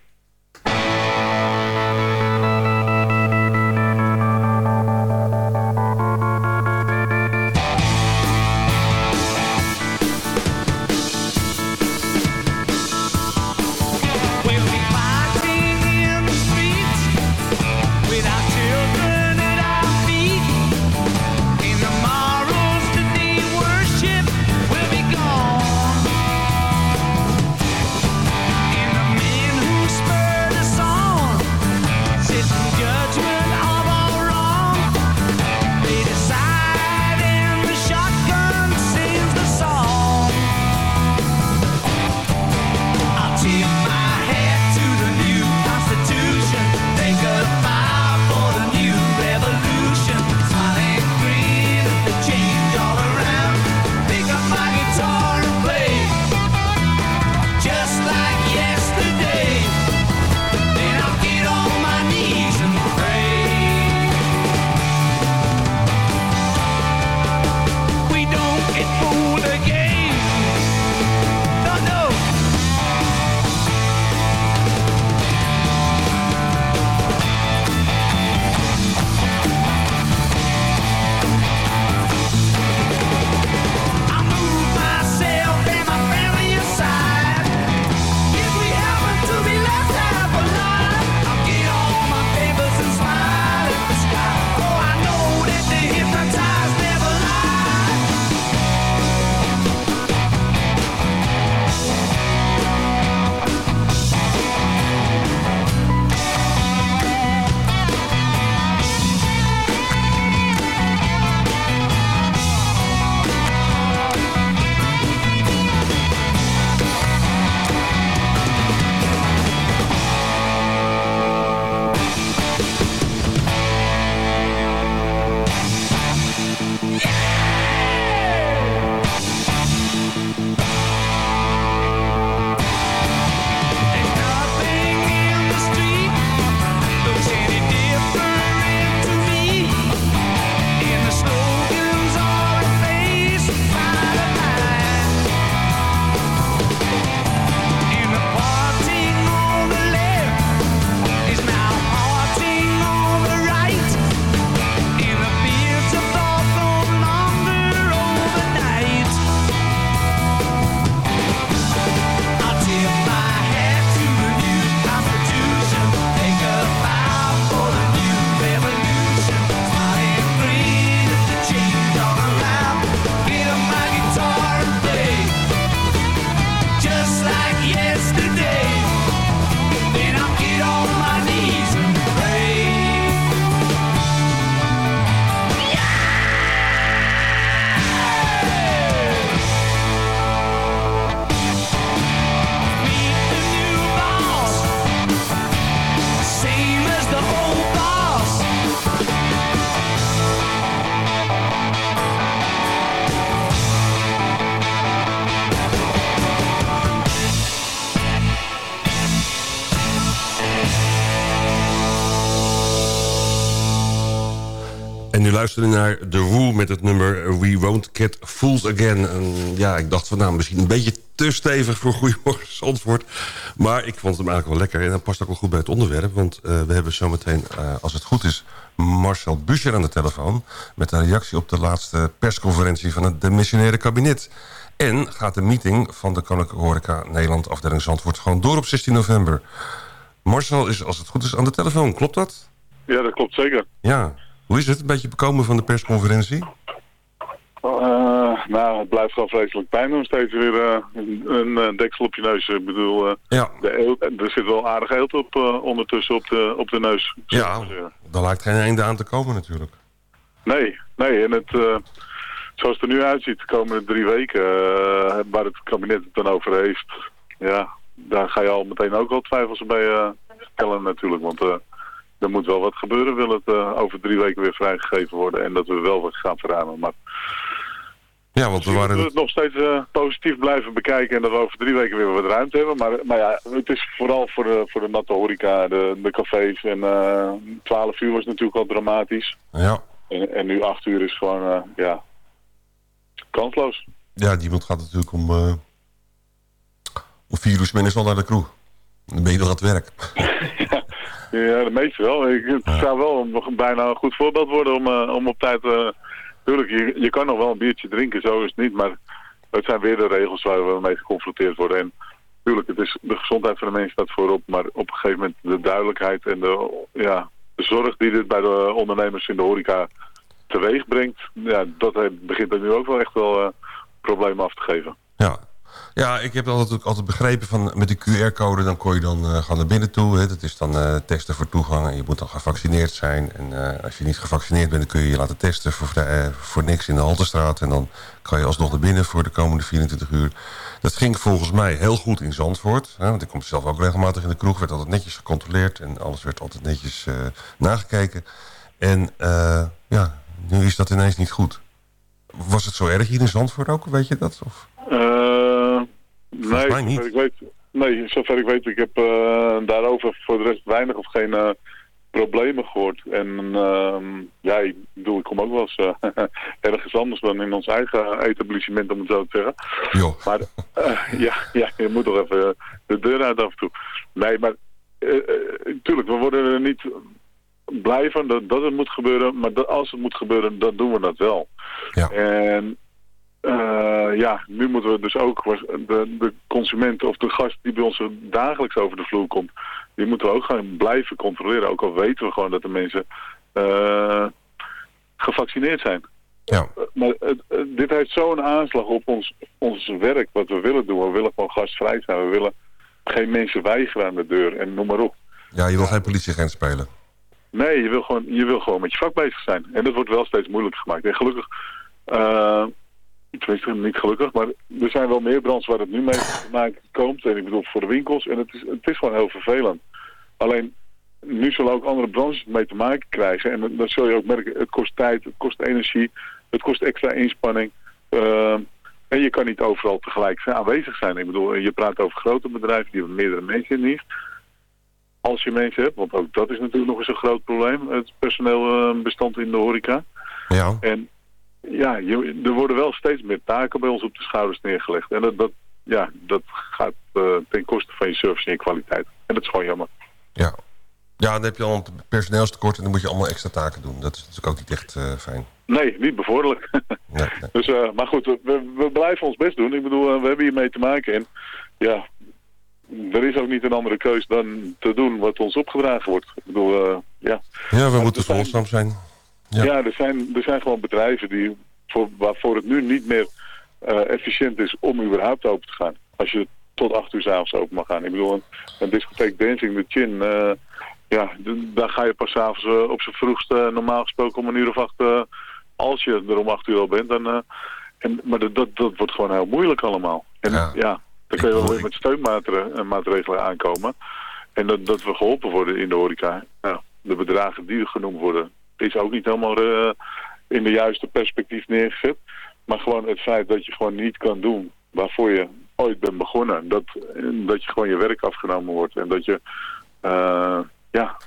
We naar The Who met het nummer We Won't Get Fooled Again. En ja, ik dacht van nou, misschien een beetje te stevig voor Goedemorgen Zandvoort. Maar ik vond hem eigenlijk wel lekker. En dat past ook wel goed bij het onderwerp. Want eh, we hebben zometeen, uh, als het goed is, Marcel Buscher aan de telefoon. Met een reactie op de laatste persconferentie van het demissionaire kabinet. En gaat de meeting van de Koninklijke Horeca Nederland afdeling Zandvoort gewoon door op 16 november. Marcel is, als het goed is, aan de telefoon. Klopt dat? Ja, dat klopt zeker. Ja. Hoe is het? Een beetje bekomen van de persconferentie? Uh, nou, het blijft gewoon vreselijk pijn doen. Steeds weer uh, een, een uh, deksel op je neus. Ik bedoel, ja. de eelt, er zit wel aardig eelt op, ondertussen op de, op de neus. Ja, daar lijkt geen einde aan te komen natuurlijk. Nee, nee. En het, zoals het er nu uitziet, de komende drie weken, waar het kabinet het dan over heeft, ja, daar ga je al meteen ook wel twijfels bij stellen natuurlijk. Want er moet wel wat gebeuren, wil het uh, over drie weken weer vrijgegeven worden en dat we wel wat gaan verruimen. Maar ja, want we waren... het nog steeds uh, positief blijven bekijken en dat we over drie weken weer wat ruimte hebben. Maar, maar ja, het is vooral voor de, voor de natte horeca, de, de cafés. En uh, 12 uur was natuurlijk al dramatisch. Ja. En, en nu 8 uur is gewoon, uh, ja, kansloos. Ja, iemand gaat natuurlijk om, om vier uur al naar de kroeg. Dan ben je nog aan het werk. [laughs] Ja, de meeste wel. Ik, het zou wel een, bijna een goed voorbeeld worden om, uh, om op tijd... Uh, tuurlijk, je, je kan nog wel een biertje drinken, zo is het niet. Maar het zijn weer de regels waar we mee geconfronteerd worden. En tuurlijk, het is, de gezondheid van de mensen staat voorop. Maar op een gegeven moment de duidelijkheid en de, ja, de zorg die dit bij de ondernemers in de horeca teweeg brengt... Ja, dat begint er nu ook wel echt wel uh, problemen af te geven. Ja, ja, ik heb altijd, altijd begrepen van met de QR-code... dan kon je dan uh, gaan naar binnen toe. Hè. Dat is dan uh, testen voor toegang en je moet dan gevaccineerd zijn. En uh, als je niet gevaccineerd bent, dan kun je je laten testen voor, voor niks in de Haltestraat. En dan kan je alsnog naar binnen voor de komende 24 uur. Dat ging volgens mij heel goed in Zandvoort. Hè, want ik kom zelf ook regelmatig in de kroeg. werd altijd netjes gecontroleerd en alles werd altijd netjes nagekeken. En ja, nu is dat ineens niet goed. Was het zo erg hier in Zandvoort ook, weet je dat? Of? Nee, mij niet. Ik weet, nee, zover ik weet, ik heb uh, daarover voor de rest weinig of geen uh, problemen gehoord. En uh, ja, ik bedoel, ik kom ook wel eens uh, [laughs] ergens anders dan in ons eigen etablissement, om het zo te zeggen. Jo. Maar [laughs] ja, ja, je moet toch even de deur uit af en toe. Nee, maar natuurlijk, we worden er niet blij van dat, dat het moet gebeuren. Maar dat, als het moet gebeuren, dan doen we dat wel. Ja. En uh, ja, nu moeten we dus ook de, de consument of de gast die bij ons dagelijks over de vloer komt, die moeten we ook gaan blijven controleren. Ook al weten we gewoon dat de mensen uh, gevaccineerd zijn. Ja. Maar het, dit heeft zo'n aanslag op ons, ons werk, wat we willen doen. We willen gewoon gastvrij zijn. We willen geen mensen weigeren aan de deur en noem maar op. Ja, je wil geen politieagent spelen. Nee, je wil, gewoon, je wil gewoon met je vak bezig zijn. En dat wordt wel steeds moeilijker gemaakt. En gelukkig... Tenminste niet gelukkig, maar er zijn wel meer brands waar het nu mee [laughs] te maken komt. En ik bedoel voor de winkels. En het is, het is gewoon heel vervelend. Alleen, nu zullen ook andere branches mee te maken krijgen. En dan zul je ook merken, het kost tijd, het kost energie, het kost extra inspanning. Uh, en je kan niet overal tegelijk aanwezig zijn. Ik bedoel, je praat over grote bedrijven die hebben meerdere mensen in dienst. Als je mensen hebt, want ook dat is natuurlijk nog eens een groot probleem. Het personeelbestand in de horeca. Ja. En ja, je, er worden wel steeds meer taken bij ons op de schouders neergelegd. En dat, dat, ja, dat gaat uh, ten koste van je service en je kwaliteit. En dat is gewoon jammer. Ja, ja dan heb je al een personeelstekort en dan moet je allemaal extra taken doen. Dat is natuurlijk ook niet echt uh, fijn. Nee, niet bevorderlijk. [laughs] nee, nee. Dus, uh, maar goed, we, we blijven ons best doen. Ik bedoel, we hebben hiermee te maken. En ja, er is ook niet een andere keus dan te doen wat ons opgedragen wordt. Ik bedoel, ja. Ja, we moeten volgzaam zijn. Ja, ja er, zijn, er zijn gewoon bedrijven die, voor, waarvoor het nu niet meer uh, efficiënt is om überhaupt open te gaan. Als je tot acht uur s'avonds open mag gaan. Ik bedoel, een, een discotheek Dancing the Chin, uh, ja, daar ga je pas s'avonds uh, op zijn vroegst normaal gesproken om een uur of acht, als je er om acht uur al bent. Dan, en, maar dat, dat, dat wordt gewoon heel moeilijk allemaal. En ja, ja dan kun je wel weer met steunmaatregelen aankomen. En dat, dat we geholpen worden in de horeca. Ja, de bedragen die genoemd worden, is ook niet helemaal uh, in de juiste perspectief neergezet. Maar gewoon het feit dat je gewoon niet kan doen waarvoor je ooit bent begonnen. Dat, dat je gewoon je werk afgenomen wordt. En dat je, uh, ja,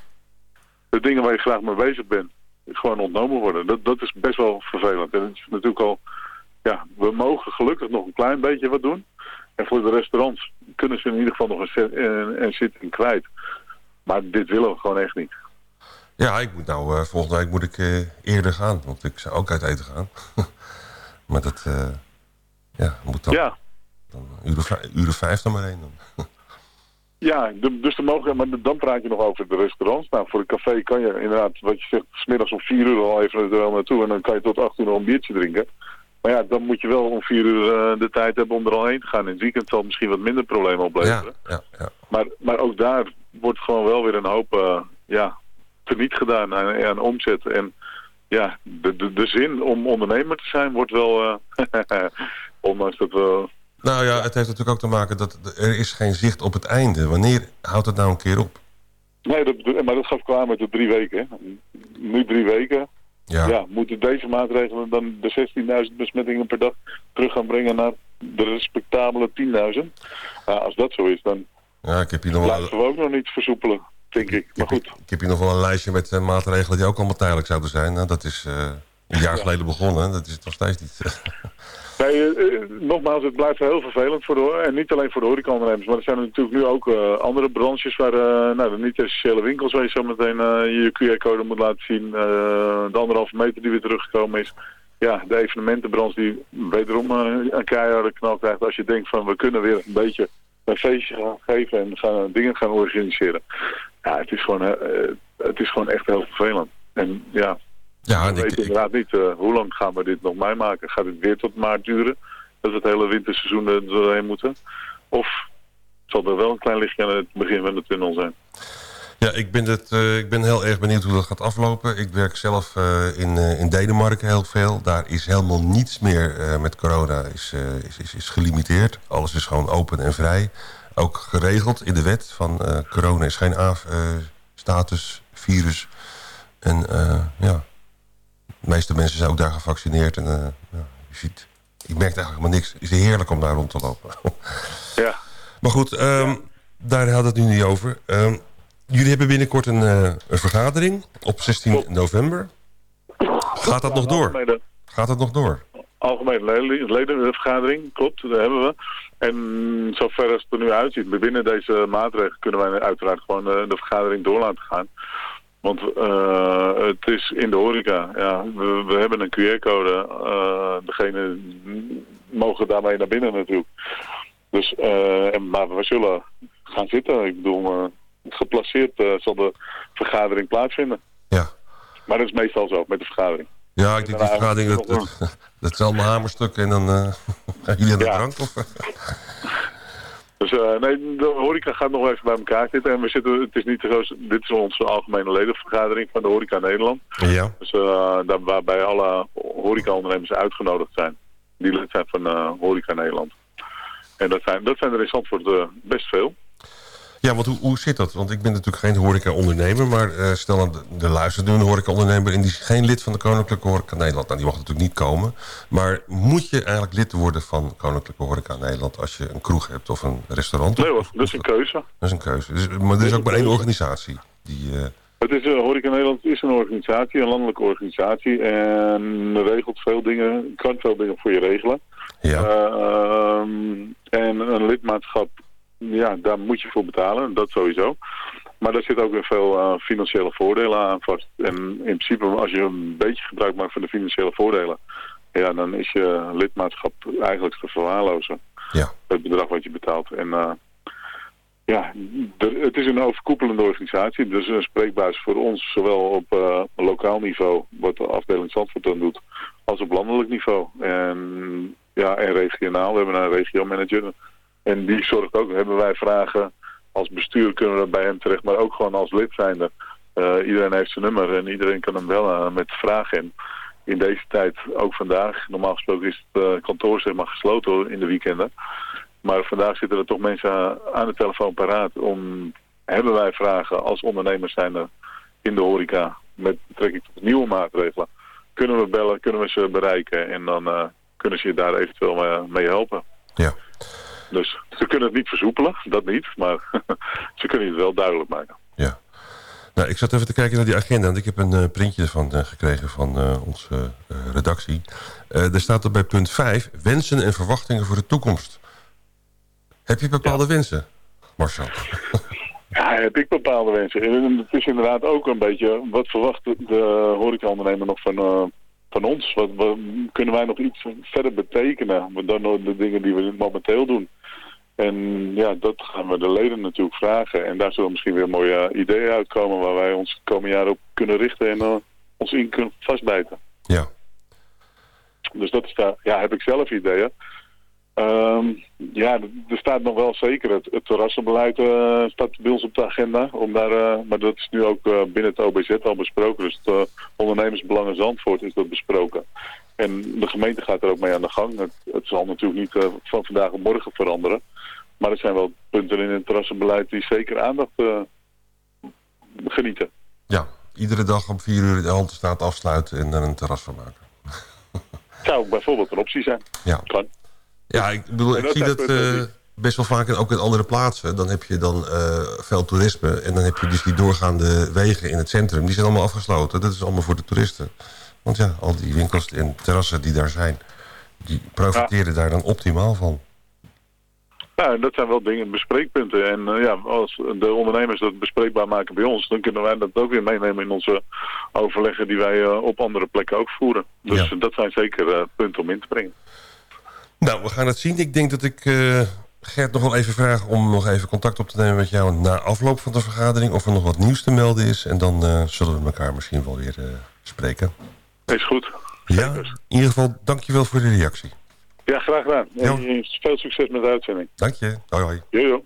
de dingen waar je graag mee bezig bent, gewoon ontnomen worden. Dat, dat is best wel vervelend. En het is natuurlijk al, ja, we mogen gelukkig nog een klein beetje wat doen. En voor de restaurants kunnen ze in ieder geval nog een, zet- een, een zitting kwijt. Maar dit willen we gewoon echt niet. Ja, ik moet nou, eh, volgende week moet ik eh, eerder gaan. Want ik zou ook uit eten gaan. [laughs] maar dat, eh, ja, moet dan, Ja. dan uren, vij- uren vijf dan maar heen. Dan. [laughs] Ja, de- dus de mogelijkheid, maar dan praat je nog over de restaurants. Nou, voor een café kan je inderdaad, wat je zegt, smiddags om vier uur al even er wel naartoe. En dan kan je tot acht uur nog een biertje drinken. Maar ja, dan moet je wel om vier uur de tijd hebben om er al heen te gaan. In het weekend zal het misschien wat minder problemen opleveren. Ja, ja. Maar, maar ook daar wordt gewoon wel weer een hoop ja, teniet gedaan aan, aan omzet. En ja, de, de, de zin om ondernemer te zijn wordt wel, eh, [laughs] ondanks dat we... Nou ja, het heeft natuurlijk ook te maken dat er is geen zicht op het einde. Wanneer houdt het nou een keer op? Nee, dat, maar dat gaf aan met de drie weken. Nu drie weken. Ja. moeten deze maatregelen dan de 16.000 besmettingen per dag terug gaan brengen naar de respectabele 10.000? Nou, als dat zo is, dan Ja, ik heb hier nog wel, blijven we ook nog niet versoepelen, denk ik. Maar goed, ik heb hier nog wel een lijstje met eh, maatregelen die ook allemaal tijdelijk zouden zijn. Nou, dat is eh, een jaar geleden begonnen. Dat is het nog steeds niet. [laughs] Nee, eh, nogmaals, het blijft heel vervelend voor de, en niet alleen voor de horecaondernemers, maar er zijn natuurlijk nu ook andere branches waar nou, de niet-essentiële winkels waar je zo meteen je QR-code moet laten zien, de anderhalve meter die weer teruggekomen is. Ja, de evenementenbranche die wederom een keiharde knal krijgt als je denkt van we kunnen weer een beetje een feestje gaan geven en gaan, dingen gaan organiseren. Ja, het is gewoon, eh, eh, het is gewoon echt heel vervelend. En ja, Ja, we weten inderdaad niet uh, hoe lang gaan we dit nog meemaken. Gaat het weer tot maart duren? Dat we het hele winterseizoen er doorheen moeten? Of zal er wel een klein lichtje aan het begin van de tunnel zijn? Ja, ik ben, het, eh, ik ben heel erg benieuwd hoe dat gaat aflopen. Ik werk zelf eh, in, eh, in Denemarken heel veel. Daar is helemaal niets meer eh, met corona is, eh, is, is, is gelimiteerd. Alles is gewoon open en vrij. Ook geregeld in de wet van eh, corona is geen A-status, virus. En eh, ja, de meeste mensen zijn ook daar gevaccineerd. En eh, ja, je ziet, ik merk eigenlijk maar niks. Het is heerlijk om daar rond te lopen. Ja. Maar goed, ehm, daar had het nu niet over. Ehm, jullie hebben binnenkort een, eh, een vergadering op 16 november. Gaat dat nog door? Gaat dat nog door? Algemene leden- ledenvergadering, klopt, daar hebben we. En zover als het er nu uitziet, binnen deze maatregelen kunnen wij uiteraard gewoon eh, de vergadering door laten gaan. Want eh, het is in de horeca, ja, we, we hebben een QR-code. eh degene mogen daarmee naar binnen natuurlijk. Dus, en, maar we zullen gaan zitten. Ik bedoel, geplaceerd zal de vergadering plaatsvinden. Ja. Maar dat is meestal zo met de vergadering. Ja, ik denk die vergadering, dat, dat, [laughs] dat is allemaal hamerstukken en dan eh [laughs] gaan jullie aan de drank? Of? [laughs] Dus eh, nee, de horeca gaat nog even bij elkaar zitten. En we zitten, het is niet zo, dit is onze algemene ledenvergadering van de horeca Nederland. Ja. Dus uh, daar, waarbij alle horecaondernemers uitgenodigd zijn. Die lid zijn van uh, horeca Nederland. En dat zijn, dat zijn er in Zandvoort uh, best veel. Ja, want hoe, hoe zit dat? Want ik ben natuurlijk geen horeca-ondernemer... maar uh, stel, er luistert nu een horeca-ondernemer... en die is geen lid van de Koninklijke Horeca Nederland. Nou, die mag natuurlijk niet komen. Maar moet je eigenlijk lid worden van Koninklijke Horeca Nederland... als je een kroeg hebt of een restaurant? Nee hoor, dat is een keuze. Dat is een keuze. Dus, maar er is ook maar één organisatie die... Uh... Het is, uh, Horeca Nederland is een organisatie, een landelijke organisatie. En regelt veel dingen, kan veel dingen voor je regelen. Ja. Uh, en een lidmaatschap ja, daar moet je voor betalen, dat sowieso. Maar daar zit ook weer veel uh, financiële voordelen aan vast. En in principe, als je een beetje gebruik maakt van de financiële voordelen... ja, dan is je lidmaatschap eigenlijk te verwaarlozen. Ja. Het bedrag wat je betaalt. En uh, ja, het is een overkoepelende organisatie. Dus een spreekbasis voor ons, zowel op uh, lokaal niveau... wat de afdeling Zandvoort dan doet, als op landelijk niveau. En, ja, en regionaal. We hebben een regiomanager... En die zorgt ook, hebben wij vragen als bestuur kunnen we bij hem terecht, maar ook gewoon als lid zijnde. Uh, iedereen heeft zijn nummer en iedereen kan hem bellen met vragen. En in deze tijd, ook vandaag, normaal gesproken is het uh, kantoor zeg maar gesloten in de weekenden. Maar vandaag zitten er toch mensen aan de telefoon paraat om, hebben wij vragen als ondernemers zijnde in de horeca met betrekking tot nieuwe maatregelen. Kunnen we bellen, kunnen we ze bereiken en dan uh, kunnen ze je daar eventueel mee helpen. Ja. Dus ze kunnen het niet versoepelen, dat niet. Maar [laughs] ze kunnen het wel duidelijk maken. Ja. Nou, ik zat even te kijken naar die agenda. Want ik heb een eh, printje ervan eh, gekregen van eh, onze redactie. Er staat er bij punt 5... wensen en verwachtingen voor de toekomst. Heb je bepaalde wensen, Marcel? Ja, heb ik bepaalde wensen. En het is inderdaad ook een beetje, wat verwacht de, de horecaondernemer nog van, van ons? Wat, wat- kunnen wij nog iets verder betekenen dan de dingen die we momenteel doen? En ja, dat gaan we de leden natuurlijk vragen. En daar zullen misschien weer mooie ideeën uitkomen waar wij ons de komende jaren op kunnen richten en eh, ons in kunnen vastbijten. Ja. Dus dat is daar, ja, heb ik zelf ideeën. Ehm, ja, er staat nog wel zeker. Het, het terrassenbeleid eh, staat bij ons op de agenda. Om daar, eh, maar dat is nu ook eh, binnen het OBZ al besproken. Dus het ondernemersbelangen Zandvoort is dat besproken. En de gemeente gaat er ook mee aan de gang. Het, het zal natuurlijk niet van vandaag op morgen veranderen. Maar er zijn wel punten in het terrassenbeleid die zeker aandacht genieten. Ja, iedere dag om vier uur de Haltestraat afsluiten en er een terras van maken. Zou ook bijvoorbeeld een optie zijn. Ja. Kan. Ja, ik bedoel, ik dat zie dat eh, best wel vaak ook in andere plaatsen. Dan heb je dan eh, veel toerisme en dan heb je dus die doorgaande wegen in het centrum. Die zijn allemaal afgesloten. Dat is allemaal voor de toeristen. Want ja, al die winkels en terrassen die daar zijn, die profiteren daar dan optimaal van. Nou, dat zijn wel dingen, bespreekpunten. En eh, ja, als de ondernemers dat bespreekbaar maken bij ons, dan kunnen wij dat ook weer meenemen in onze overleggen die wij op andere plekken ook voeren. Dus dat zijn zeker punten om in te brengen. Nou, we gaan het zien. Ik denk dat ik eh, Gert nog wel even vraag om nog even contact op te nemen met jou na afloop van de vergadering. Of er nog wat nieuws te melden is. En dan eh, zullen we elkaar misschien wel weer eh, spreken. Is goed. Ja, in ieder geval dankjewel voor de reactie. Ja, graag gedaan. En veel succes met de uitzending. Dank je. Hoi hoi. Jojo.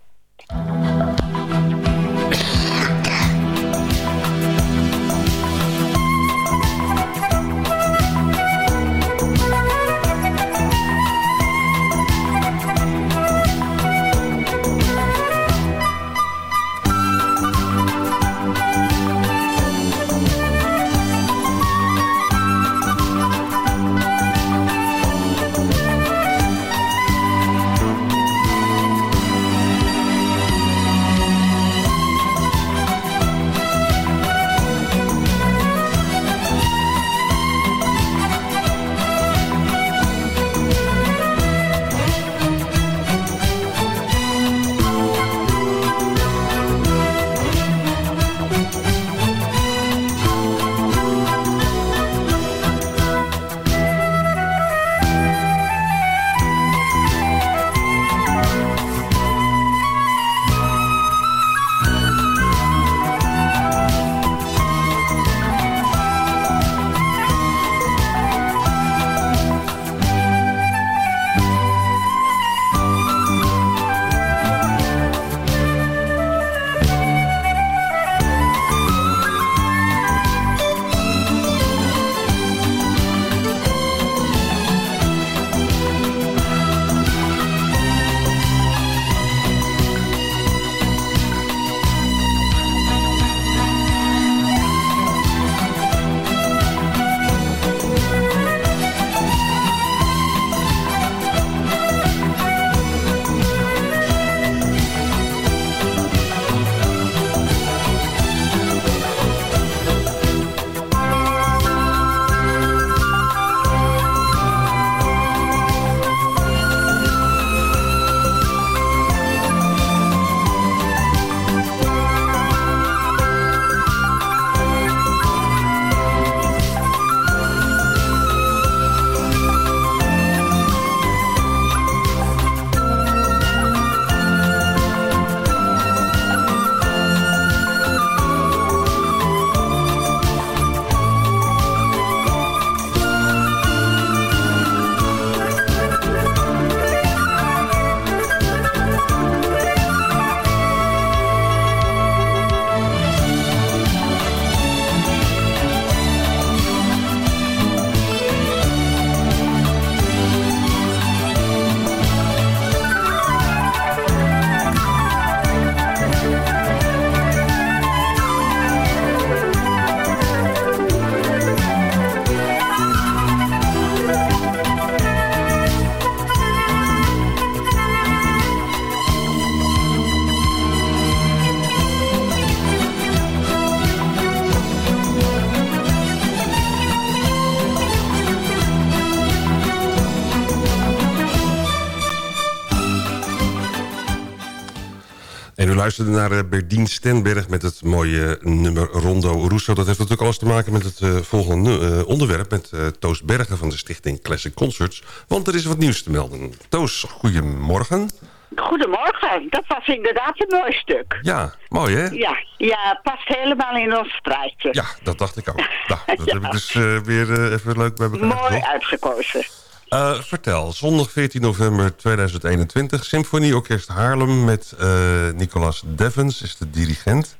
Luisterde naar eh, Berdien Stenberg met het mooie nummer Rondo Russo. Dat heeft natuurlijk alles te maken met het eh, volgende eh, onderwerp... met eh, Toos Bergen van de stichting Classic Concerts. Want er is wat nieuws te melden. Toos, goedemorgen. Goedemorgen, dat was inderdaad een mooi stuk. Ja, mooi hè? Ja, ja past helemaal in ons straatje. Ja, dat dacht ik ook. Nou, [laughs] dat heb ik dus eh, weer eh, even leuk bij elkaar Mooi uitgekozen. Eh, vertel, zondag 14 november 2021. Symfonieorkest Haarlem met eh, Nicolas Devens is de dirigent.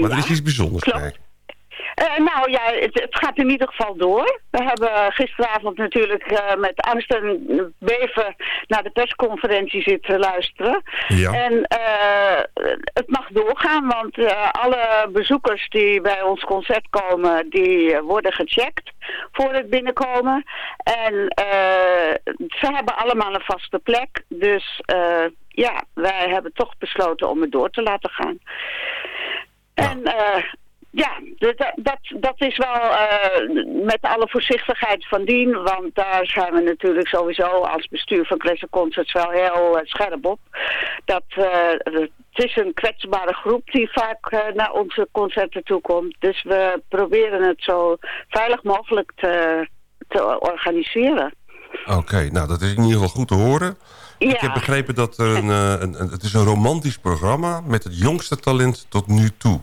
Maar er is iets bijzonders bij. Eh, nou ja, het, het gaat in ieder geval door. We hebben gisteravond natuurlijk eh, met angst en beven naar de persconferentie zitten luisteren. Ja. En eh, het mag doorgaan, want alle bezoekers die bij ons concert komen, die worden gecheckt voor het binnenkomen. En eh, ze hebben allemaal een vaste plek. Dus eh, ja, wij hebben toch besloten om het door te laten gaan. En eh, ja, dat, dat, dat is wel eh, met alle voorzichtigheid van dien. Want daar zijn we natuurlijk sowieso als bestuur van Classic Concerts wel heel eh, scherp op. Dat, eh, het is een kwetsbare groep die vaak naar onze concerten toe komt. Dus we proberen het zo veilig mogelijk te, te organiseren. Oké, nou dat is in ieder geval goed te horen. Ik heb begrepen dat er een, een, een- het is een romantisch programma met het jongste talent tot nu toe.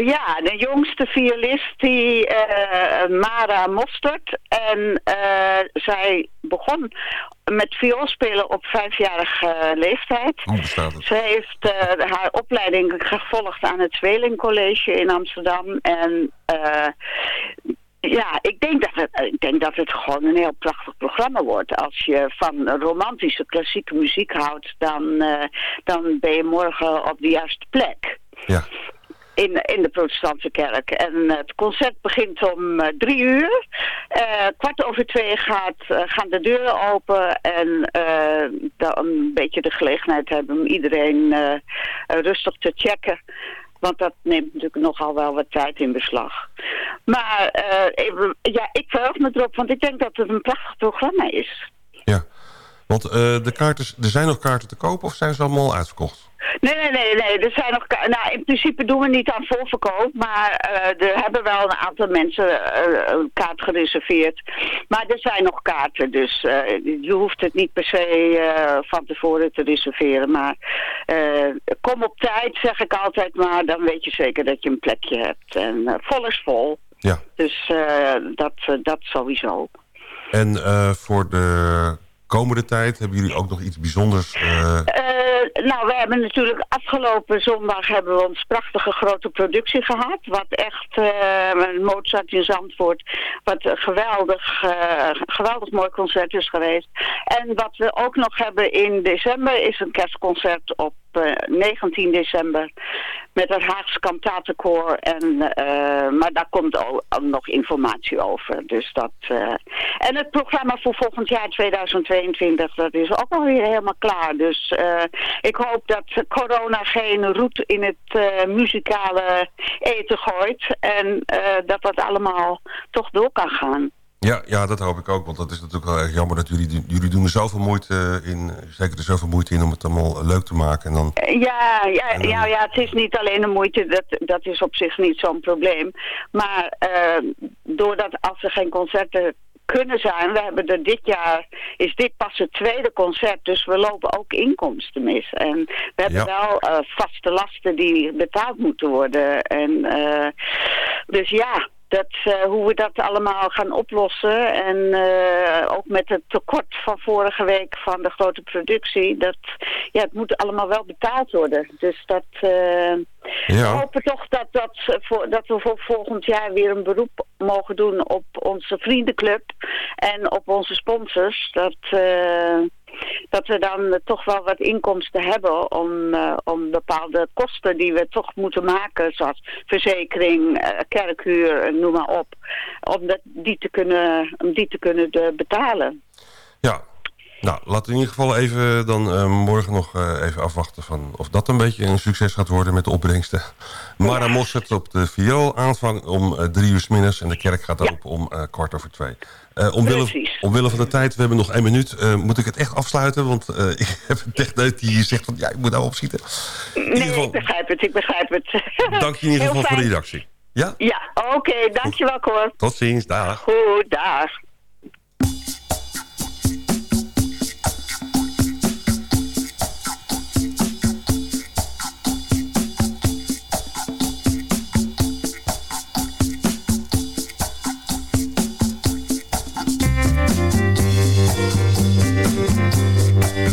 Ja, de jongste violist, die eh, Mara Mostert. En eh, zij begon met vioolspelen op vijfjarige leeftijd. Het? Ze heeft eh, haar opleiding gevolgd aan het Zweling College in Amsterdam. En eh, ja, ik denk, dat het, ik denk dat het gewoon een heel prachtig programma wordt. Als je van romantische klassieke muziek houdt, dan, dan ben je morgen op de juiste plek. Ja. In, in de protestantse kerk. En het concert begint om eh, drie uur. Eh, kwart over twee gaat, eh, gaan de deuren open. En eh, dan een beetje de gelegenheid hebben om iedereen eh, eh, rustig te checken. Want dat neemt natuurlijk nogal wel wat tijd in beslag. Maar eh, ja, ik verheug me erop, want ik denk dat het een prachtig programma is. Want eh, de kaarten, er zijn nog kaarten te kopen of zijn ze allemaal uitverkocht? Nee, nee, nee, nee. Er zijn nog nou, in principe doen we niet aan voorverkoop, maar eh, er hebben wel een aantal mensen eh, een kaart gereserveerd. Maar er zijn nog kaarten, dus je hoeft het niet per se van tevoren te reserveren. Maar kom op tijd, zeg ik altijd maar, dan weet je zeker dat je een plekje hebt. En vol is vol. Ja. Dus dat, dat sowieso. En voor de komende tijd hebben jullie ook nog iets bijzonders... eh, Eh, nou, we hebben natuurlijk afgelopen zondag hebben we ons prachtige grote productie gehad. Wat echt, eh Mozart in Zandvoort, wat een geweldig, geweldig mooi concert is geweest. En wat we ook nog hebben in december is een kerstconcert op eh, 19 december. Met het Haagse Kantatenkoor. En, eh, maar daar komt ook nog informatie over. Dus dat, eh, en het programma voor volgend jaar 2022, dat is ook alweer helemaal klaar. Dus eh, ik hoop dat corona geen roet in het muzikale eten gooit. En dat dat allemaal toch door kan gaan. Ja, ja, dat hoop ik ook. Want dat is natuurlijk wel erg jammer dat jullie... Jullie doen er zoveel moeite in... Zeker er zoveel moeite in om het allemaal leuk te maken. En dan... Ja, ja, ja, ja, het is niet alleen de moeite, dat, dat is op zich niet zo'n probleem. Maar eh, doordat als er geen concerten kunnen zijn, we hebben er dit jaar, is dit pas het tweede concert, dus we lopen ook inkomsten mis. En we hebben Ja. wel eh, vaste lasten die betaald moeten worden. En eh, dus ja, dat, eh, hoe we dat allemaal gaan oplossen. En eh, ook met het tekort van vorige week van de grote productie. Dat, ja, het moet allemaal wel betaald worden. Dus dat, we hopen toch dat, dat, dat we voor volgend jaar weer een beroep mogen doen op onze vriendenclub. En op onze sponsors. Dat... eh, dat we dan toch wel wat inkomsten hebben om, eh, om bepaalde kosten die we toch moeten maken, zoals verzekering, eh, kerkhuur, noem maar op, om dat, die te kunnen, om die te kunnen betalen. Ja. Nou, laten we in ieder geval even dan eh, morgen nog eh, even afwachten van of dat een beetje een succes gaat worden met de opbrengsten. Mara Mossert op de viool aanvang om eh, drie uur 's middags en de kerk gaat open om kwart over twee. Omwille, Precies. omwille van de tijd, we hebben nog één minuut, moet ik het echt afsluiten? Want [laughs] ik heb een techneut die zegt van ja, ik moet nou opschieten. Nee, ik begrijp het, ik begrijp het. [laughs] Dank je in ieder geval voor de fijn. reactie. Ja, Ja, oké, dankjewel Cor. tot ziens, dag. Goed, dag.